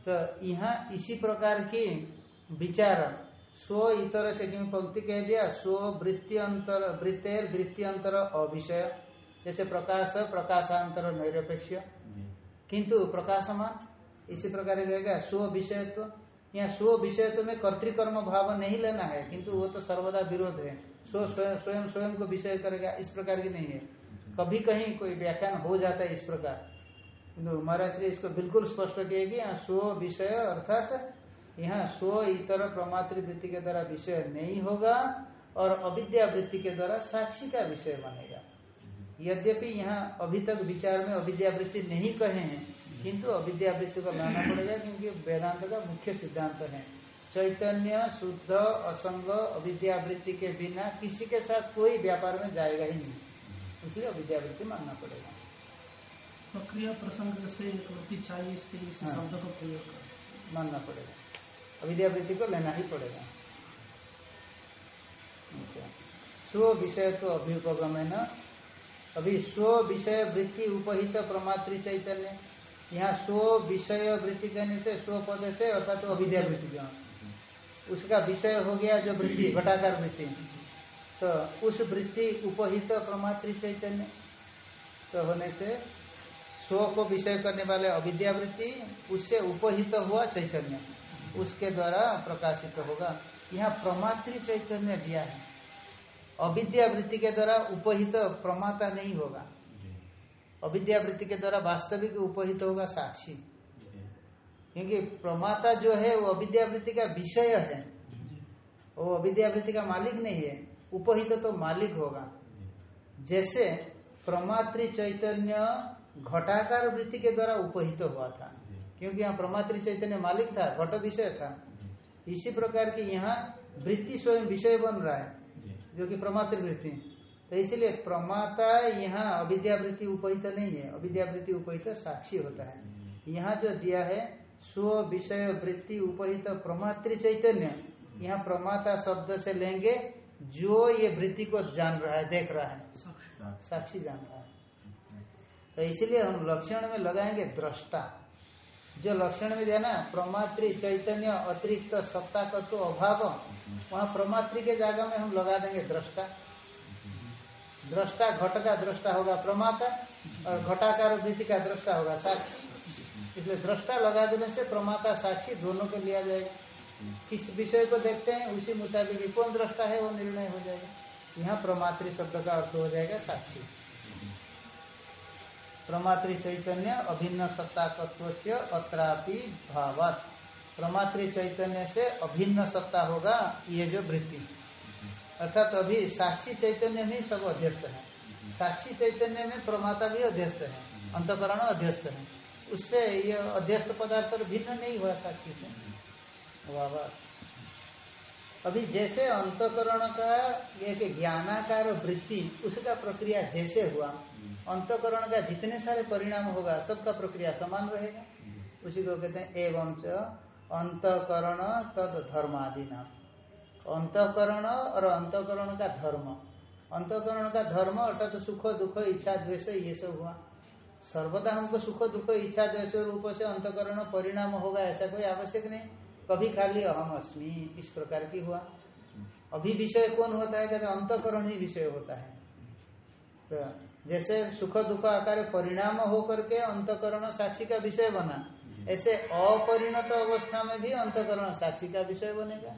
तो यहाँ इसी प्रकार की विचार स्व इतर से क्यों पंक्ति कह दिया? स्व वृत्तियंतर वृत्तेर वृत्तियंतर अविषय। जैसे प्रकाश प्रकाशांतर नैरपेक्ष। किंतु प्रकाशमान इसी प्रकार कहेगा स्व विषयत्व। यहाँ स्व विषयत्व में कर्तिकर्म भाव नहीं लेना है किंतु वो तो सर्वदा विरोध है। स्व स्वयं स्वयं स्वयं को विषय करेगा इस प्रकार की नहीं है। कभी कहीं कोई व्याख्यान हो जाता है इस प्रकार। महाराज श्री इसको बिल्कुल स्पष्ट किया कि यहाँ स्व विषय अर्थात यहाँ स्व इतर प्रमातृ वृत्ति के द्वारा विषय नहीं होगा और अविद्या वृत्ति के द्वारा साक्षी का विषय बनेगा। यद्यपि यहाँ अभी तक विचार में अविद्या वृत्ति नहीं कहे हैं किंतु अविद्या वृत्ति को लाना पड़ेगा क्योंकि वेदांत का मुख्य सिद्धांत है। चैतन्य शुद्ध असंग अविद्या वृत्ति के बिना किसी के साथ कोई व्यापार में जाएगा ही नहीं। इसलिए अविद्या वृत्ति मानना पड़ेगा। प्रक्रिया प्रसंग से वृत्ति चाहिए इसके लिए हाँ। शब्द का प्रयोग मानना पड़ेगा। अविद्या वृत्ति को लेना ही पड़ेगा। स्व विषय तो अभ्युपगम है न? अभी स्व विषय वृत्ति उपहित प्रमात्र चैतन्य। यहाँ स्व विषय वृत्ति कहने से, स्व पद से, अर्थात तो अविद्या वृत्ति जो उसका विषय हो गया जो वृत्ति, घटाकार वृत्ति। तो उस वृत्ति उपहित प्रमात्र चैतन्य। तो होने से स्व को विषय करने वाले अविद्या वृत्ति, उससे उपहित हुआ चैतन्य। उसके द्वारा प्रकाशित होगा। यहाँ प्रमात्र चैतन्य दिया है। अविद्या वृत्ति के द्वारा उपहित प्रमाता नहीं होगा। अविद्या वृत्ति के द्वारा वास्तविक उपहित होगा साक्षी। क्योंकि प्रमाता जो है वो अविद्या वृत्ति का विषय है। वो अविद्या वृत्ति का मालिक नहीं है। उपहित तो मालिक होगा। जैसे प्रमात्र चैतन्य घटाकार वृत्ति के द्वारा उपहित हुआ था। क्योंकि यहाँ प्रमात्र चैतन्य मालिक था घट विषय था। इसी प्रकार की यहाँ वृत्ति स्वयं विषय बन रहा है जो। कि प्रमात्र वृत्ति। तो इसलिए प्रमाता यहाँ अविद्या वृत्ति उपहित नहीं है अविद्या वृत्ति उपहित साक्षी होता है। यहाँ जो दिया है स्व विषय वृत्ति उपहित प्रमात्र चैतन्य यहाँ प्रमाता शब्द से लेंगे जो ये वृत्ति को जान रहा है देख रहा है। साक्षी जान रहा है। तो इसीलिए हम लक्षण में लगाएँगे दृष्टा। जो लक्षण में दिया ना, प्रमात्री चैतन्य, अतिरिक्त सत्ता तत्व अभाव, वहाँ प्रमात्री के जगह में हम लगा देंगे दृष्टा। दृष्टा घट का दृष्टा होगा, प्रमाता, और घटाकार वृत्ति का दृष्टा होगा, साक्षी। इसलिए दृष्टा लगा देने से प्रमाता, साक्षी दोनों को लिया जाएगा। किस विषय को देखते हैं, उसी मुताबिक कौन दृष्टा है, वो निर्णय हो जाएगा। यहाँ प्रमात्री शब्द का अर्थ हो जाएगा साक्षी। प्रमात्री चैतन्य अभिन्न सत्ता तत्व से अत्रापि भावात। प्रमात्री चैतन्य से अभिन्न सत्ता होगा, ये जो वृत्ति। अर्थात तो अभी साक्षी चैतन्य में सब अध्यस्त है। साक्षी चैतन्य में प्रमाता भी अध्यस्त है, अंतकरण अध्यस्त है। उससे ये अध्यस्त पदार्थ भिन्न नहीं हुआ साक्षी से। वाह वाह। अभी जैसे अंतकरण का एक ज्ञानाकार वृत्ति उसका प्रक्रिया जैसे हुआ अंतकरण का जितने सारे परिणाम होगा सबका प्रक्रिया समान रहेगा। उसी को कहते हैं एवं च अंतकरण तद धर्मादि नाम अंतकरण और अंतकरण का धर्म। अंतकरण का धर्म अर्थात तो सुख दुख इच्छा द्वेष ये सब हुआ। सर्वदा हमको सुख दुख इच्छा द्वेष रूप से अंतकरण परिणाम होगा ऐसा कोई आवश्यक नहीं। कभी खाली अहम अस्मी, इस प्रकार की हुआ। अभी विषय कौन होता है? कहते अंतकरण ही विषय होता है। तो जैसे सुख दुख आकार परिणाम हो करके अंतकरण साक्षी का विषय बना, ऐसे अपरिणत अवस्था में भी अंतकरण साक्षी का विषय बनेगा।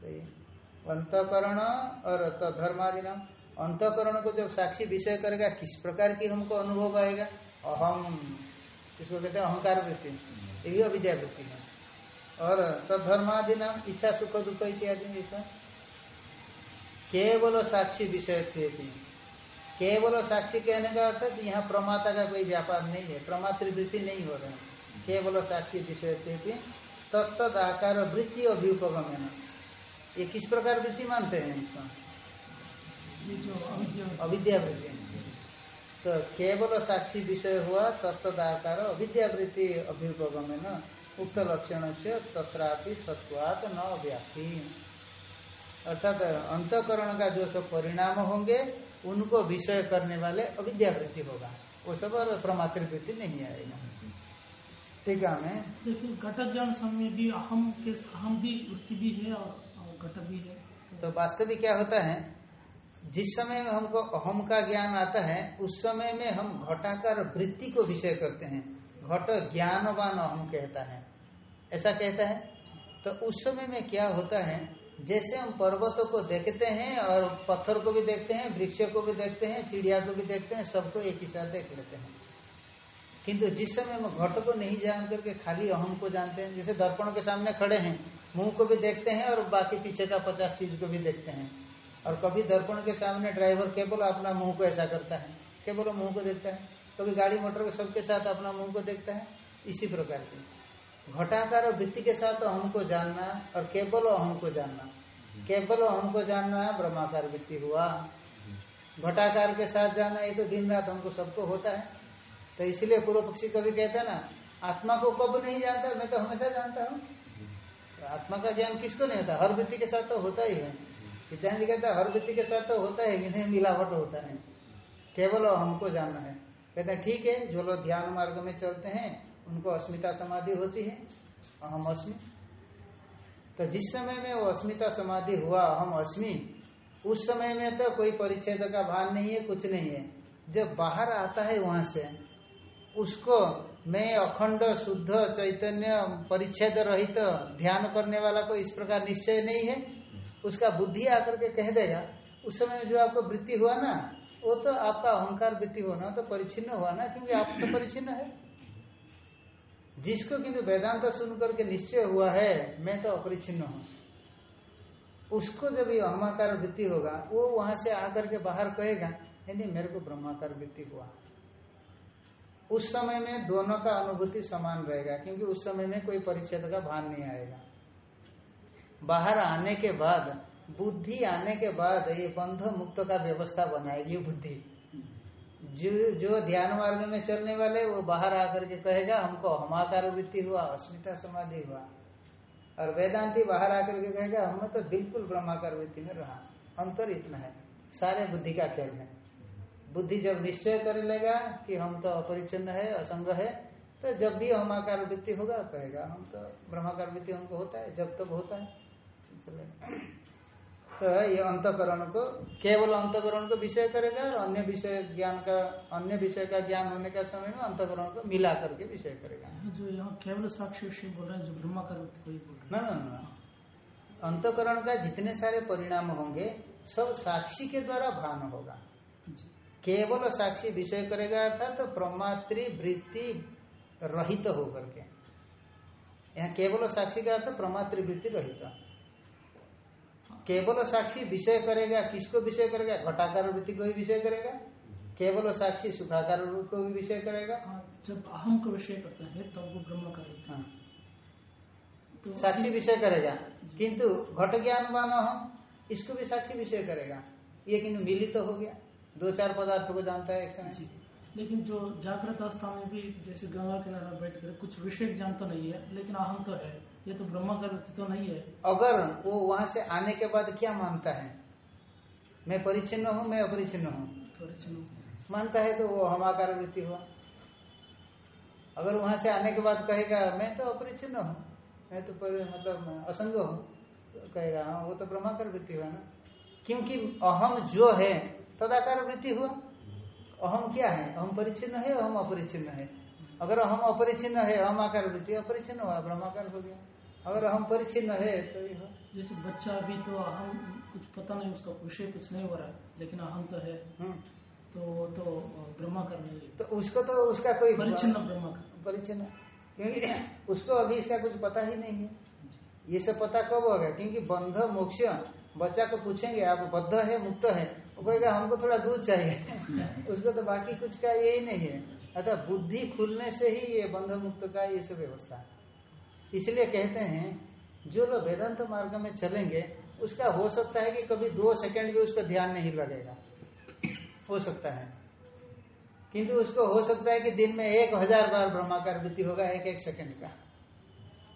तो अंतकरण और तो धर्मादि नाम अंतकरण को जब साक्षी विषय करेगा, किस प्रकार की हमको अनुभव आएगा? अहम इसको कहते हैं? अहंकार वृत्ति। ये भी अविद्या वृत्ति है। और तधर्मादि नाम इच्छा सुख दुख इत्यादि केवल साक्षी विषय थे केवल साक्षी कहने का अर्थ है यहाँ प्रमाता का कोई व्यापार नहीं है प्रमातृवृत्ति नहीं हो रहा है। केवल साक्षी विषय थे तत्द आकार वृत्ति अभ्युपगम ये किस प्रकार वृत्ति मानते हैं इसका? अविद्या वृत्ति। तो केवल साक्षी विषय हुआ तत्दाकार अविद्या वृत्ति अभ्युपगम न। उक्त लक्षण से तथापि सत्वात न व्याप्ति। अर्थात अंतकरण का जो सब परिणाम होंगे उनको विषय करने वाले अविद्या वृत्ति होगा। वो सब और प्रमात्र वृत्ति नहीं आएगा। ठीक है हमें? देखिए घट ज्ञान समय भी अहम के अहम भी वृत्ति भी है और और घट भी है। तो वास्तविक क्या होता है? जिस समय में हमको अहम का ज्ञान आता है उस समय में हम घटाकार वृत्ति को विषय करते हैं। घट ज्ञानवान अहम कहता है। ऐसा कहता है तो उस समय में क्या होता है, जैसे हम पर्वतों को देखते हैं और पत्थर को भी देखते हैं, वृक्ष को भी देखते हैं, चिड़िया को भी देखते हैं, सबको एक ही साथ देख लेते हैं। किंतु जिस समय हम घट को नहीं जान करके खाली अहम को जानते हैं, जैसे दर्पण के सामने खड़े हैं, मुँह को भी देखते हैं और बाकी पीछे का पचास चीज़ को भी देखते हैं। और कभी दर्पण के सामने ड्राइवर केवल अपना मुँह को ऐसा करता है, केवल मुँह को देखता है, कभी गाड़ी मोटर सबके साथ अपना मुँह को देखता है, इसी प्रकार की। घटाकार और वृत्ति के साथ अहम को जानना और केवल अहम को जानना। केवल अहम को जानना, ब्रह्माकार वृत्ति हुआ। घटाकार के साथ जाना, ये तो दिन रात हमको सबको होता है। तो इसलिए पूर्व पक्षी कभी कहता है ना, आत्मा को कब नहीं जानता, मैं तो हमेशा जानता हूँ। तो आत्मा का ज्ञान किसको नहीं होता? हर वृत्ति के साथ तो होता ही है। जी कहता है, हर वृत्ति के साथ तो होता है, इन्हें मिलावट होता है। केवल हमको जानना है। कहते हैं, ठीक है, जो लोग ध्यान मार्ग में चलते हैं उनको अस्मिता समाधि होती है, अहम अस्मि। तो जिस समय में वो अस्मिता समाधि हुआ, अहम अस्मि, उस समय में तो कोई परिच्छेद का भान नहीं है, कुछ नहीं है। जब बाहर आता है वहाँ से, उसको मैं अखंड, शुद्ध, चैतन्य, परिच्छेद रहित तो ध्यान करने वाला को इस प्रकार निश्चय नहीं है, उसका बुद्धि आकर के कह देगा, उस समय में जो आपको वृत्ति हुआ ना, वो तो आपका अहंकार वृत्ति होना तो परिचिन्न हुआ ना क्योंकि आप तो परिचिन्न है। जिसको किंतु वेदांत सुन करके निश्चय हुआ है, मैं तो अपरिचिन्न हूँ। उसको जब ये अहमाकार वृत्ति होगा, वो वहाँ से आकर के बाहर कहेगा यानी मेरे को ब्रह्माकार वृत्ति हुआ। उस समय में दोनों का अनुभूति समान रहेगा, क्योंकि उस समय में कोई परिच्छेद का भान नहीं आएगा। बाहर आने के बाद, बुद्धि आने के बाद ये बंध मुक्त का व्यवस्था बनाएगी बुद्धि। जो जो ध्यान मार्ग में चलने वाले, वो बाहर आकर के कहेगा, हमको हमाकार वृत्ति हुआ, अस्मिता समाधि हुआ। और वेदांति बाहर आकर के कहेगा हमें तो बिल्कुल ब्रह्माकार वृत्ति में रहा। अंतर इतना है। सारे बुद्धि का खेल है। बुद्धि जब निश्चय कर लेगा कि हम तो अपरिचिन्न है, असंग है तो जब भी हमाकार वृत्ति होगा, कहेगा, हम तो ब्रह्माकार वृत्ति हमको होता है, जब तक होता है। तो ये अंतकरण को केवल अंतकरण को विषय करेगा और अन्य विषय ज्ञान का अन्य विषय का ज्ञान होने का समय में अंतकरण को मिला करके विषय करेगा। जो यहाँ केवल साक्षी विषय बोल रहे हैं जो ब्रह्माकार ना अंतकरण का जितने सारे परिणाम होंगे सब साक्षी के द्वारा भान होगा। केवल साक्षी विषय करेगा अर्थात तो प्रमात्री वृत्ति रहित होकर के। यहाँ केवल साक्षी का अर्थ प्रमात्री वृत्ति रहित। केवल साक्षी विषय करेगा किसको विषय करेगा? घटाकार वृत्ति को भी विषय करेगा? केवल साक्षी सुखाकार रूप को भी विषय करेगा? हाँ, जब अहम का विषय करता है तब वो ब्रह्माकार वृत्ति हाँ, तो साक्षी विषय करेगा। किंतु घट ज्ञानवान हम इसको भी साक्षी विषय करेगा। ये किंतु मिलित तो हो गया। दो चार पदार्थों को जानता है एक समय। लेकिन जो जागृत अवस्था में भी जैसे गंगा किनारा बैठ कर कुछ विषय ज्ञान तो नहीं है लेकिन अहम तो है। ये तो ब्रह्माकार वृत्ति तो नहीं है। अगर वो वहाँ से आने के बाद क्या मानता है? मैं परिचिन्न हूँ मैं अपरिचिन्न हूँ। मानता है तो वो हमाकार वृत्ति हुआ। अगर वहाँ से आने के बाद कहेगा मैं तो अपरिचिन्न हूँ मैं तो पर, मतलब असंग हूँ तो कहेगा हाँ वो तो ब्रह्माकार वृत्ति हुआ ना? क्योंकि अहम जो है तदाकार वृत्ति हुआ। अहम क्या है? अहम परिचिन्न है अहम अपरिचिन्न है। अगर हम अपरिचिन्न है हम आकार वृत्ति अपरिचिन्न हुआ ब्रह्माकार हो गया अगर हम परिचिन्न है तो जैसे बच्चा अभी तो हम कुछ पता नहीं उसका विषय कुछ नहीं हो रहा है लेकिन अहम तो है। हम्म। तो वो तो ब्रह्माकार नहीं तो उसको तो उसका कोई परिचिन्न ब्रह्माकार। परिचिन्न। क्योंकि उसको अभी इसका कुछ पता ही नहीं है। ये सब पता कब होगा? क्योंकि बंध मोक्ष बच्चा को पूछेंगे आप बद्ध है मुक्त है। वो कहेगा हमको थोड़ा दूध चाहिए। उसको तो बाकी कुछ का यही नहीं है। अतः बुद्धि खुलने से ही ये बंध मुक्त का ये सब व्यवस्था है। इसलिए कहते हैं जो लोग वेदांत मार्ग में चलेंगे उसका हो सकता है कि कभी दो सेकंड भी उसको ध्यान नहीं लगेगा। हो सकता है। किंतु उसको हो सकता है कि दिन में एक हज़ार बार ब्रह्माकार वृत्ति होगा एक एक सेकंड का।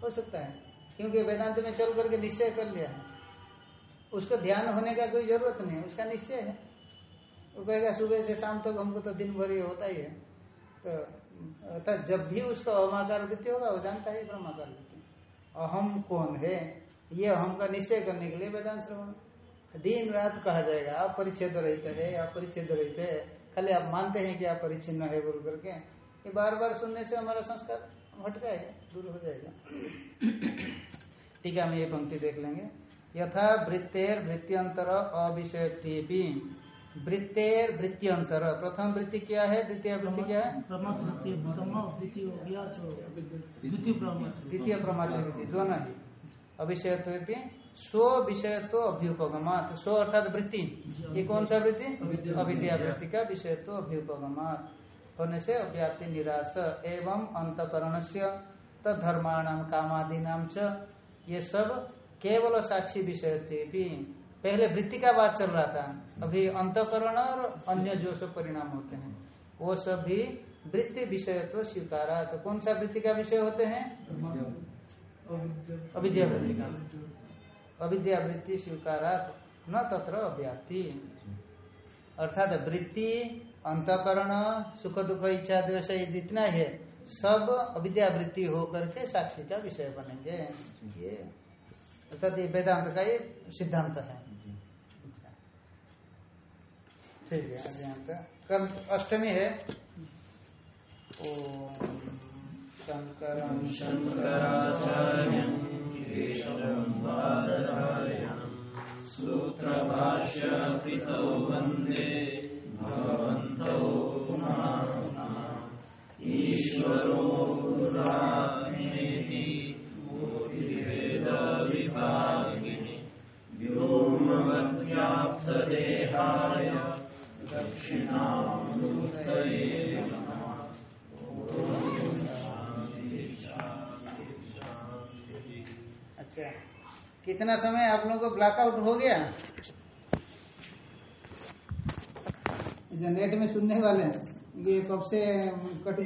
हो सकता है। क्योंकि वेदांत में चल करके निश्चय कर लिया है। उसको ध्यान होने का कोई ज़रूरत नहीं उसका निश्चय है। वो कहेगा, सुबह से शाम तक हमको तो दिन भर ही होता ही है। तो अर्थात जब भी उसका अहमाकार वृत्ति होगा, वो जानता है ब्रह्माकार वृत्ति। अहम कौन है? ये अहम का निश्चय करने के लिए वेदांत श्रवण। दिन रात कहा जाएगा आप परिच्छेद रहते है आप परिच्छेद रहते है। खाली आप मानते हैं कि आप परिच्छिन्न है बोल करके, ये बार बार सुनने से हमारा संस्कार हट जाएगा दूर हो जाएगा। ठीक है, हम ये पंक्ति देख लेंगे। यथा वृत्तेर वृत्तियंतर अविषयत्वेपि। वृत्तेर वृत्तियंतर प्रथम वृत्ति क्या है? द्वितीय वृत्ति क्या है? द्वितीय हो गया जो द्वितीय प्रमात्र द्वितीय प्रमात्र वृत्ति दोनों ही। अविषयत्व स्व विषयत्व अभ्युपगमात। स्व अर्थात वृत्ति। ये कौन सा वृत्ति? अविद्या। वृत्ति का विषयत्व अभ्युपगमात। होने से अव्याप्ति निराश एवं अंतकरण से तधर्माणाम कामादीनाम च ये सब केवल साक्षी विषयत्व पहले वृत्ति का बात चल रहा था। अभी अंतकरण और अन्य जो सब परिणाम होते हैं। वो सब भी वृत्ति विषय तो स्वीकारा तो कौन सा वृत्ति का विषय होते हैं? अविद्या वृत्ति का। अविद्या वृत्ति स्वीकारात न तत्र अव्याप्ति। अर्थात वृत्ति, अंतकरण, सुख दुख, इच्छा द्वेष जितना है सब अविद्या वृत्ति होकर के साक्षी का विषय बनेंगे। ये। अर्थात ये वेदांत का ये सिद्धांत है। ठीक है कल अष्टमी है। ओम केशवम् बादरायणम् सूत्रभाष्यकृतौ वंदे भगवन्तौ पुनः पुनः ईश्वरो गुरात्मेति दक्षिणामूर्तये अच्छा कितना समय आप लोगों को ब्लैकआउट हो गया? जो नेट में सुनने वाले हैं। ये कब से कट गया?